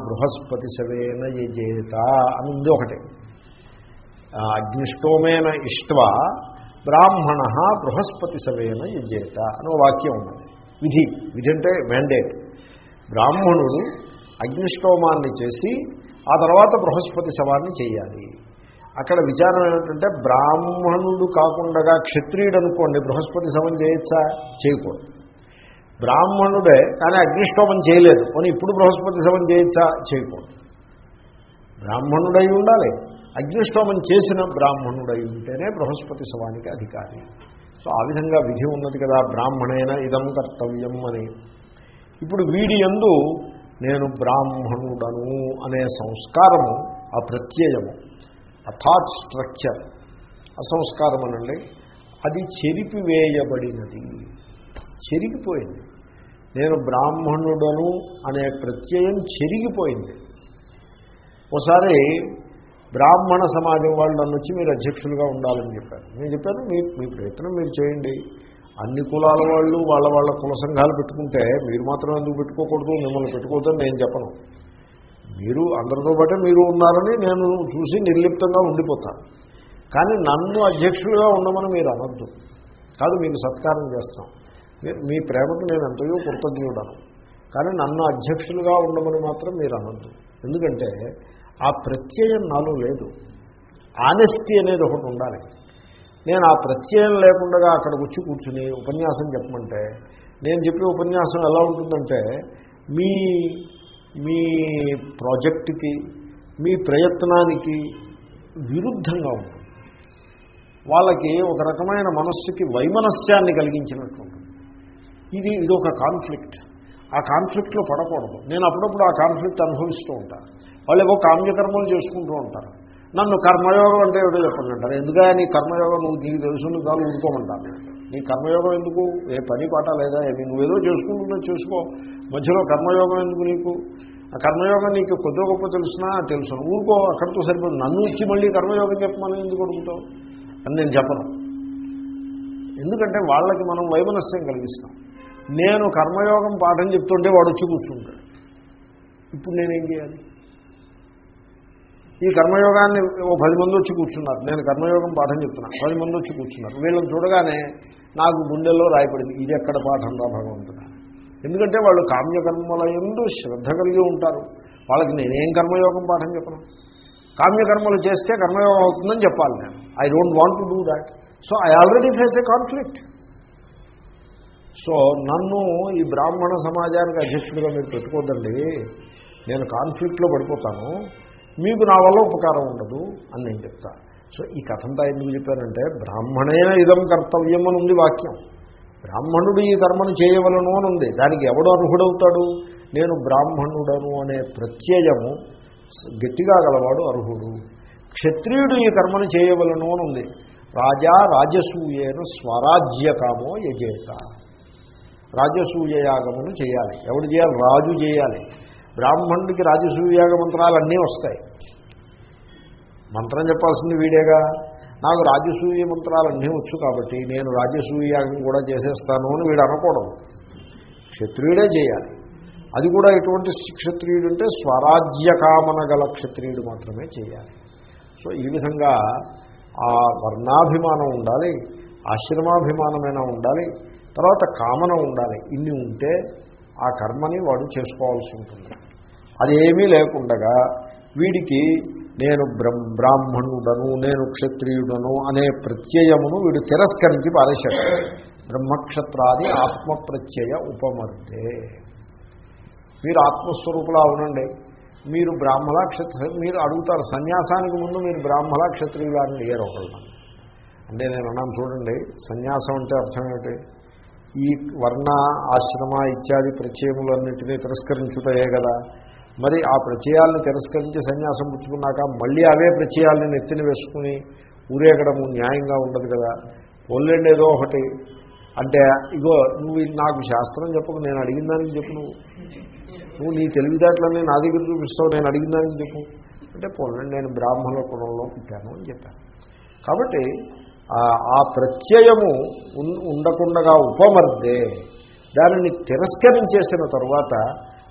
A: బృహస్పతి సవేన యజేత అని ఉంది ఒకటి అగ్నిష్టోమేన ఇష్ట బ్రాహ్మణ బృహస్పతి సవేన యజేత అని వాక్యం ఉన్నది. విధి విధి అంటే మ్యాండేట్ బ్రాహ్మణుడు అగ్నిష్టోమాన్ని చేసి ఆ తర్వాత బృహస్పతి సవాన్ని చేయాలి. అక్కడ విచారం ఏమిటంటే బ్రాహ్మణుడు కాకుండా క్షత్రియుడు అనుకోండి బృహస్పతి సవం చేయొచ్చా? చేయకూడదు. బ్రాహ్మణుడే కానీ అగ్నిష్టోమం చేయలేదు. కానీ ఇప్పుడు బృహస్పతి శవం చేయొచ్చా చేయకూడదు. బ్రాహ్మణుడై ఉండాలి. అగ్నిష్టోమం చేసిన బ్రాహ్మణుడై ఉంటేనే బృహస్పతి శవానికి అధికారి. సో ఆ విధంగా విధి ఉన్నది కదా బ్రాహ్మణైన ఇదం కర్తవ్యం అని. ఇప్పుడు వీడి ఎందు నేను బ్రాహ్మణుడను అనే సంస్కారము ఆ ప్రత్యయము ఆ థాట్ స్ట్రక్చర్ అసంస్కారం అనండి అది చెరిపివేయబడినది. చెరిగిపోయింది. నేను బ్రాహ్మణుడను అనే ప్రత్యయం చెరిగిపోయింది. ఒకసారి బ్రాహ్మణ సమాజం వాళ్ళు నన్ను వచ్చి మీరు అధ్యక్షులుగా ఉండాలని చెప్పారు. నేను చెప్పాను మీ మీ ప్రయత్నం మీరు చేయండి. అన్ని కులాల వాళ్ళు వాళ్ళ వాళ్ళ కుల సంఘాలు పెట్టుకుంటే మీరు మాత్రం ఎందుకు పెట్టుకోకూడదు? మిమ్మల్ని పెట్టుకోవద్దని నేను చెప్పను. మీరు అందరితో పాటే మీరు ఉన్నారని నేను చూసి నిర్లిప్తంగా ఉండిపోతాను. కానీ నన్ను అధ్యక్షులుగా ఉండమని మీరు అనొద్దు. కాదు మీకు సత్కారం చేస్తాం. మీ ప్రేమకు నేను ఎంతయో కృతజ్ఞుడను. కానీ నన్ను అధ్యక్షులుగా ఉండమని మాత్రం మీరు అనొద్దు. ఎందుకంటే ఆ ప్రత్యయం నాలో లేదు. ఆనెస్టీ అనేది ఒకటి ఉండాలి. నేను ఆ ప్రత్యయం లేకుండా అక్కడికి వచ్చి కూర్చుని ఉపన్యాసం చెప్పమంటే నేను చెప్పే ఉపన్యాసం ఎలా ఉంటుందంటే మీ మీ ప్రాజెక్టుకి మీ ప్రయత్నానికి విరుద్ధంగా ఉంటుంది. వాళ్ళకి ఒక రకమైన మనస్సుకి వైమనస్యాన్ని కలిగించినట్టు ఉంటుంది ఇది ఇది ఒక కాన్ఫ్లిక్ట్ ఆ కాన్ఫ్లిక్ట్లో పడకూడదు. నేను అప్పుడప్పుడు ఆ కాన్ఫ్లిక్ట్ అనుభవిస్తూ ఉంటాను వాళ్ళు ఏవో కామ్యకర్మలు చేసుకుంటూ ఉంటారు. నన్ను కర్మయోగం అంటే ఏదో చెప్పండి అంటారు. ఎందుగా నీ కర్మయోగం నువ్వు నీకు తెలుసు కాదు ఊరుకోమంటాను నీ కర్మయోగం ఎందుకు? ఏ పని పాట లేదా ఏమి? నువ్వేదో చేసుకుంటున్నా చేసుకో. మధ్యలో కర్మయోగం ఎందుకు నీకు? ఆ కర్మయోగం నీకు కొద్ది గొప్ప తెలుసునా? తెలుసు. ఊరుకో అక్కడితో సరిపోదు. నన్ను ఇచ్చి మళ్ళీ కర్మయోగం చెప్పమని ఎందుకు అడుగుతావు? అని నేను చెప్పను. ఎందుకంటే వాళ్ళకి మనం వైమనస్యం కలిగిస్తాం. నేను కర్మయోగం పాఠం చెప్తుంటే వాడు వచ్చి కూర్చుంటాడు. ఇప్పుడు నేనేం చేయాలి? ఈ కర్మయోగాన్ని ఓ పది మంది వచ్చి కూర్చున్నారు. నేను కర్మయోగం పాఠం చెప్తున్నాను పది మంది వచ్చి కూర్చున్నారు. వీళ్ళని చూడగానే నాకు గుండెల్లో రాయపడింది. ఇది ఎక్కడ పాఠం రా భగవంతుడా? ఎందుకంటే వాళ్ళు కామ్యకర్మల ఎందు శ్రద్ధ కలిగి ఉంటారు. వాళ్ళకి నేనేం కర్మయోగం పాఠం చెప్పను? కామ్యకర్మలు చేస్తే కర్మయోగం అవుతుందని చెప్పాలి నేను. I don't want to do that so I already face a conflict so నన్ను ఈ బ్రాహ్మణ సమాజానికి అధ్యక్షుడిగా మీరు పెట్టుకోదండి. నేను కాన్ఫ్లిక్ట్లో పడిపోతాను. మీకు నా వల్ల ఉపకారం ఉండదు అని నేను చెప్తా. సో ఈ కథంతా ఎందుకు చెప్పానంటే బ్రాహ్మణేన ఇదం కర్తవ్యం అని ఉంది వాక్యం. బ్రాహ్మణుడు ఈ కర్మను చేయవలను అని ఉంది. దానికి ఎవడు అర్హుడవుతాడు? నేను బ్రాహ్మణుడను అనే ప్రత్యయము గట్టిగా గలవాడు అర్హుడు. క్షత్రియుడు ఈ కర్మను చేయవలను అని ఉంది. రాజా రాజసూయేన స్వరాజ్యకామో యజేత. రాజసూయయాగమును చేయాలి. ఎవడు చేయాలి? రాజు చేయాలి. బ్రాహ్మణుడికి రాజసూయయాగ మంత్రాలు అన్నీ వస్తాయి. మంత్రం చెప్పాల్సింది వీడేగా? నాకు రాజసూయ మంత్రాలు అన్నీ వచ్చు కాబట్టి నేను రాజసూయయాగం కూడా చేసేస్తాను అని వీడు అనకూడదు. క్షత్రియుడే చేయాలి. అది కూడా ఎటువంటి క్షత్రియుడు అంటే స్వరాజ్య కామన గల క్షత్రియుడు మాత్రమే చేయాలి. సో ఈ విధంగా ఆ వర్ణాభిమానం ఉండాలి ఆశ్రమాభిమానమైనా ఉండాలి తర్వాత కామన ఉండాలి. ఇన్ని ఉంటే ఆ కర్మని వాడు చేసుకోవాల్సి ఉంటుంది. అదేమీ లేకుండగా వీడికి నేను బ్రాహ్మణుడను నేను క్షత్రియుడను అనే ప్రత్యయమును వీడు తిరస్కరించి పారేశాడు. బ్రహ్మక్షత్రాది ఆత్మ ప్రత్యయ ఉపమద్దే మీరు ఆత్మస్వరూపులా అవునండి మీరు బ్రాహ్మణ క్షత్రి మీరు అడుగుతారు సన్యాసానికి ముందు మీరు బ్రాహ్మణ క్షత్రియులని అడిగారు ఒకళ్ళు అంటే నేను అన్నాను చూడండి సన్యాసం అంటే అర్థం ఏమిటి ఈ వర్ణ ఆశ్రమ ఇత్యాది ప్రత్యయములన్నింటినీ తిరస్కరించుతాయే కదా. మరి ఆ ప్రత్యయాలను తిరస్కరించి సన్యాసం పుచ్చుకున్నాక మళ్ళీ అవే ప్రత్యయాలను నెత్తిన వేసుకుని ఊరేగడము న్యాయంగా ఉండదు కదా. పొల్లెండి ఏదో ఒకటి. అంటే ఇగో నువ్వు నాకు శాస్త్రం చెప్పకు నేను అడిగిన దానికి చెప్పు నువ్వు. నువ్వు నీ తెలివితేటలన్నీ నా దగ్గర చూపిస్తావు నేను అడిగిన దానికి చెప్పు. అంటే పోలేండి నేను బ్రాహ్మణ కులంలో పుట్టాను అని చెప్పాను. కాబట్టి ఆ ప్రత్యయము ఉండకుండగా ఉపమర్దే దానిని తిరస్కరించేసిన తరువాత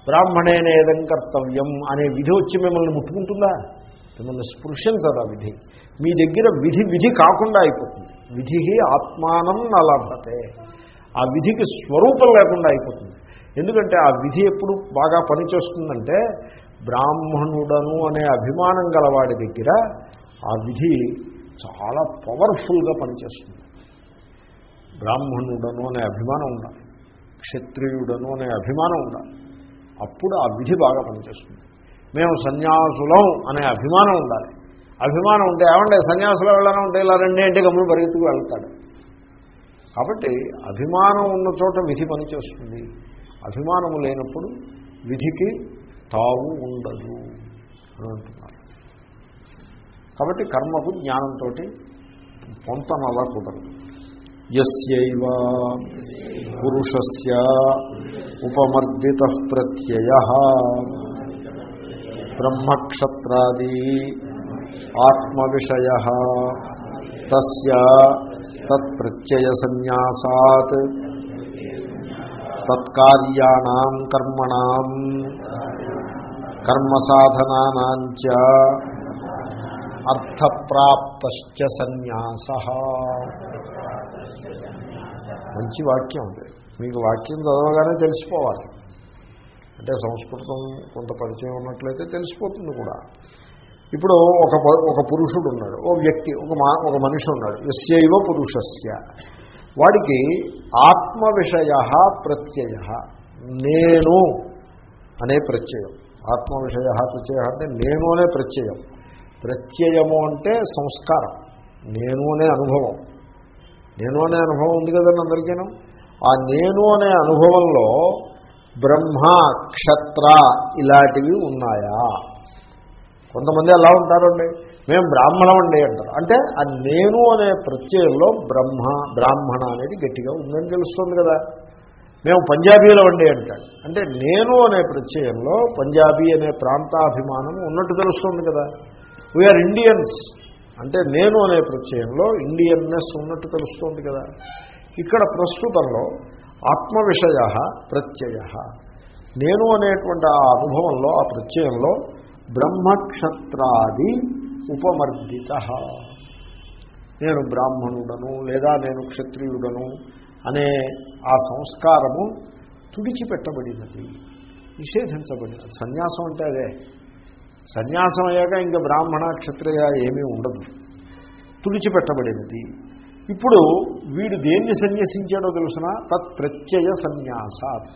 A: బ్రాహ్మణేనేదం కర్తవ్యం అనే విధి వచ్చి మిమ్మల్ని ముట్టుకుంటుందా? మిమ్మల్ని స్పృశించదా విధి? మీ దగ్గర విధి విధి కాకుండా అయిపోతుంది. విధి ఆత్మానం నలభతే. ఆ విధికి స్వరూపం లేకుండా అయిపోతుంది. ఎందుకంటే ఆ విధి ఎప్పుడు బాగా పనిచేస్తుందంటే బ్రాహ్మణుడను అనే అభిమానం గలవాడి దగ్గర ఆ విధి చాలా పవర్ఫుల్గా పనిచేస్తుంది. బ్రాహ్మణుడను అనే అభిమానం ఉండాలి. క్షత్రియుడను అనే అభిమానం ఉండాలి. అప్పుడు ఆ విధి బాగా పనిచేస్తుంది. మేము సన్యాసులం అనే అభిమానం ఉండాలి. అభిమానం ఉంటే ఏమంటే సన్యాసులు వెళ్ళడం ఉంటే ఇలా రెండే అంటే గమ్ములు పరిగెత్తుకు వెళ్తాడు. కాబట్టి అభిమానం ఉన్న చోట విధి పనిచేస్తుంది. అభిమానము లేనప్పుడు విధికి తావు ఉండదు అని కాబట్టి కర్మకు జ్ఞానంతో పొంతనలా కుదరదు ఎస్యైవ పురుషస్య ఉపమర్దిత ప్రత్యయ. బ్రహ్మక్షత్రాది ఆత్మవిషయ. తస్య తత్ప్రత్యయ సన్యాసాత్ తత్కార్యాణం కర్మణం కర్మసాధనానాంచ అర్థప్రాప్త సన్యాస. మంచి వాక్యం ఉంది మీకు వాక్యం చదవగానే తెలిసిపోవాలి. అంటే సంస్కృతం కొంత పరిచయం ఉన్నట్లయితే తెలిసిపోతుంది కూడా. ఇప్పుడు ఒక ఒక పురుషుడు ఉన్నాడు ఓ వ్యక్తి ఒక మా ఒక మనిషి ఉన్నాడు ఎస్యవ పురుషస్య. వాడికి ఆత్మ విషయ ప్రత్యయ నేను అనే ప్రత్యయం. ఆత్మ విషయ ప్రత్యయ అంటే నేను అనే ప్రత్యయం. ప్రత్యయము అంటే సంస్కారం. నేను అనే అనుభవం. నేను అనే అనుభవం ఉంది కదండి అందరికీను? ఆ నేను అనే అనుభవంలో బ్రహ్మ క్షత్ర ఇలాంటివి ఉన్నాయా? కొంతమంది ఎలా ఉంటారండి? మేము బ్రాహ్మణం అండి అంటారు. అంటే ఆ నేను అనే ప్రత్యయంలో బ్రహ్మ బ్రాహ్మణ అనేది గట్టిగా ఉందని తెలుస్తుంది కదా. మేము పంజాబీలో అండి అంటాడు అంటే నేను అనే ప్రత్యయంలో పంజాబీ అనే ప్రాంతాభిమానం ఉన్నట్టు తెలుస్తుంది కదా. వీఆర్ ఇండియన్స్ అంటే నేను అనే ప్రత్యయంలో ఇండియన్నెస్ ఉన్నట్టు తెలుస్తుంది కదా. ఇక్కడ ప్రస్తుతంలో ఆత్మ విషయ ప్రత్యయ. నేను అనేటువంటి ఆ అనుభవంలో ఆ ప్రత్యయంలో బ్రహ్మక్షత్రాది ఉపమర్దిత. నేను బ్రాహ్మణుడను లేదా నేను క్షత్రియుడను అనే ఆ సంస్కారము తుడిచిపెట్టబడినది నిషేధించబడినది. సన్యాసం అంటే అదే. సన్యాసం అయ్యాక ఇంకా బ్రాహ్మణ క్షత్రియ ఏమీ ఉండదు. తుడిచిపెట్టబడినది. ఇప్పుడు వీడు దేన్ని సన్యసించాడో తెలుసిన? తత్ ప్రత్యయ సన్యాసాత్.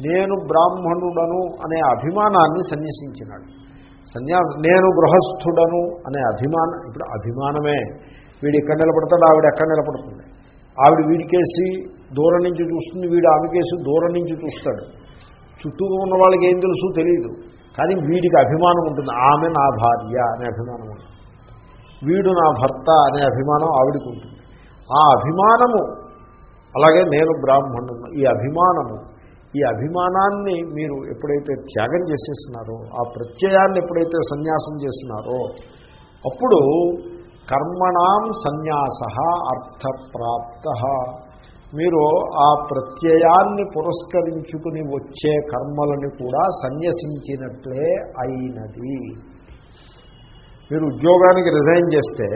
A: నేను బ్రాహ్మణుడను అనే అభిమానాన్ని సన్యసించినాడు. సన్యాస నేను గృహస్థుడను అనే అభిమానం ఇప్పుడు అభిమానమే. వీడు ఎక్కడ నిలబడతాడు ఆవిడ ఎక్కడ నిలబడుతుంది? ఆవిడ వీడికేసి దూరం నుంచి చూస్తుంది వీడు ఆమెకేసి దూరం నుంచి చూస్తాడు. చుట్టూ ఉన్న వాళ్ళకి ఏం తెలుసు? తెలియదు. కానీ వీడికి అభిమానం ఉంటుంది. ఆమె నా భార్య అనే అభిమానం ఉంటుంది. వీడు నా భర్త అనే అభిమానం ఆవిడికి ఉంటుంది. ఆ అభిమానము అలాగే నేను బ్రాహ్మణుడు ఈ అభిమానము ఈ అభిమానాన్ని మీరు ఎప్పుడైతే త్యాగం చేసేస్తున్నారో ఆ ప్రత్యయాన్ని ఎప్పుడైతే సన్యాసం చేస్తున్నారో అప్పుడు కర్మణాం సన్యాస అర్థప్రాప్త. మీరు ఆ ప్రత్యయాన్ని పురస్కరించుకుని వచ్చే కర్మలని కూడా సన్యసించినట్లే అయినది. మీరు ఉద్యోగానికి రిజైన్ చేస్తే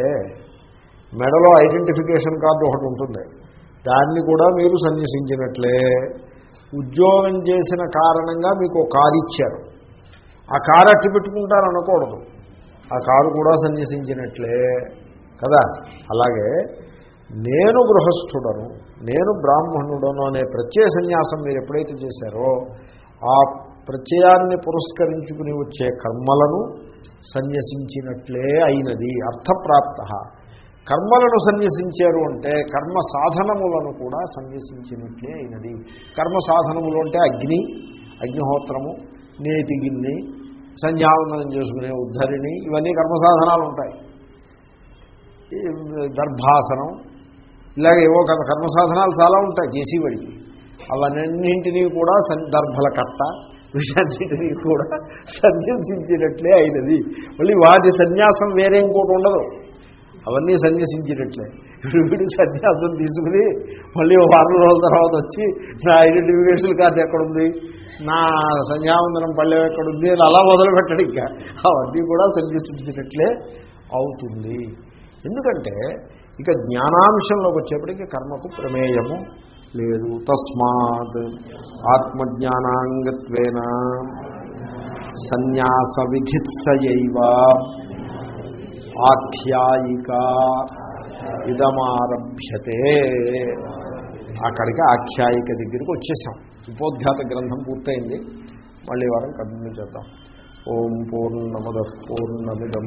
A: మెడలో ఐడెంటిఫికేషన్ కార్డు ఒకటి ఉంటుంది. దాన్ని కూడా మీరు సన్యసించినట్లే. ఉద్యోగం చేసిన కారణంగా మీకు కారు ఇచ్చారు. ఆ కారు అట్టి పెట్టుకుంటారు అనకూడదు. ఆ కారు కూడా సన్యసించినట్లే కదా? అలాగే నేను గృహస్థుడను. నేను బ్రాహ్మణుడను అనే ప్రత్యయ సన్యాసం మీరు ఎప్పుడైతే చేశారో ఆ ప్రత్యయాన్ని పురస్కరించుకుని వచ్చే కర్మలను సన్యసించినట్లే అయినది అర్థప్రాప్త. కర్మలను సన్యసించారు అంటే కర్మ సాధనములను కూడా సన్యసించినట్లే అయినది. కర్మ సాధనములు అంటే అగ్ని అగ్నిహోత్రము నేతి గిన్నె సంధ్యావందనం చేసుకునే ఉద్ధరిణి ఇవన్నీ కర్మ సాధనాలు ఉంటాయి. గర్భాసనం దర్భాసనం ఇలాగ ఏవో కర్మ సాధనాలు చాలా ఉంటాయి చేసేవాడికి అవన్నింటినీ కూడా సన్ దర్భల కట్ట కూడా సన్యసించినట్లే అయినది. మళ్ళీ వాటి సన్యాసం వేరే ఇంకోటి ఉండదు. అవన్నీ సన్యసించినట్లే. ఇప్పుడు వీడు సన్యాసం తీసుకుని మళ్ళీ వారం రోజుల తర్వాత వచ్చి నా ఐడెంటిఫికేషన్ కార్డు ఎక్కడుంది? నా సంధ్యావందనం పళ్ళెం ఎక్కడుంది? అని అలా మొదలు పెట్టడం ఇంకా. అవన్నీ కూడా సన్యసించినట్లే అవుతుంది. ఎందుకంటే ఇక జ్ఞానాంశంలోకి వచ్చేప్పటికి కర్మకు ప్రమేయము లేదు. తస్మాత్ ఆత్మజ్ఞానాంగత్వేన సన్యాస విధిత్సయైవ ఆఖ్యాయిక ఇదమారభ్యతే. అక్కడికి ఆఖ్యాయిక దగ్గరికి వచ్చేసాం. ఉపోద్ఘాత గ్రంథం పూర్తయింది. మళ్ళీ వారం కంటిన్యూ చేద్దాం. ఓం పూర్ణముద పూర్ణమిదం.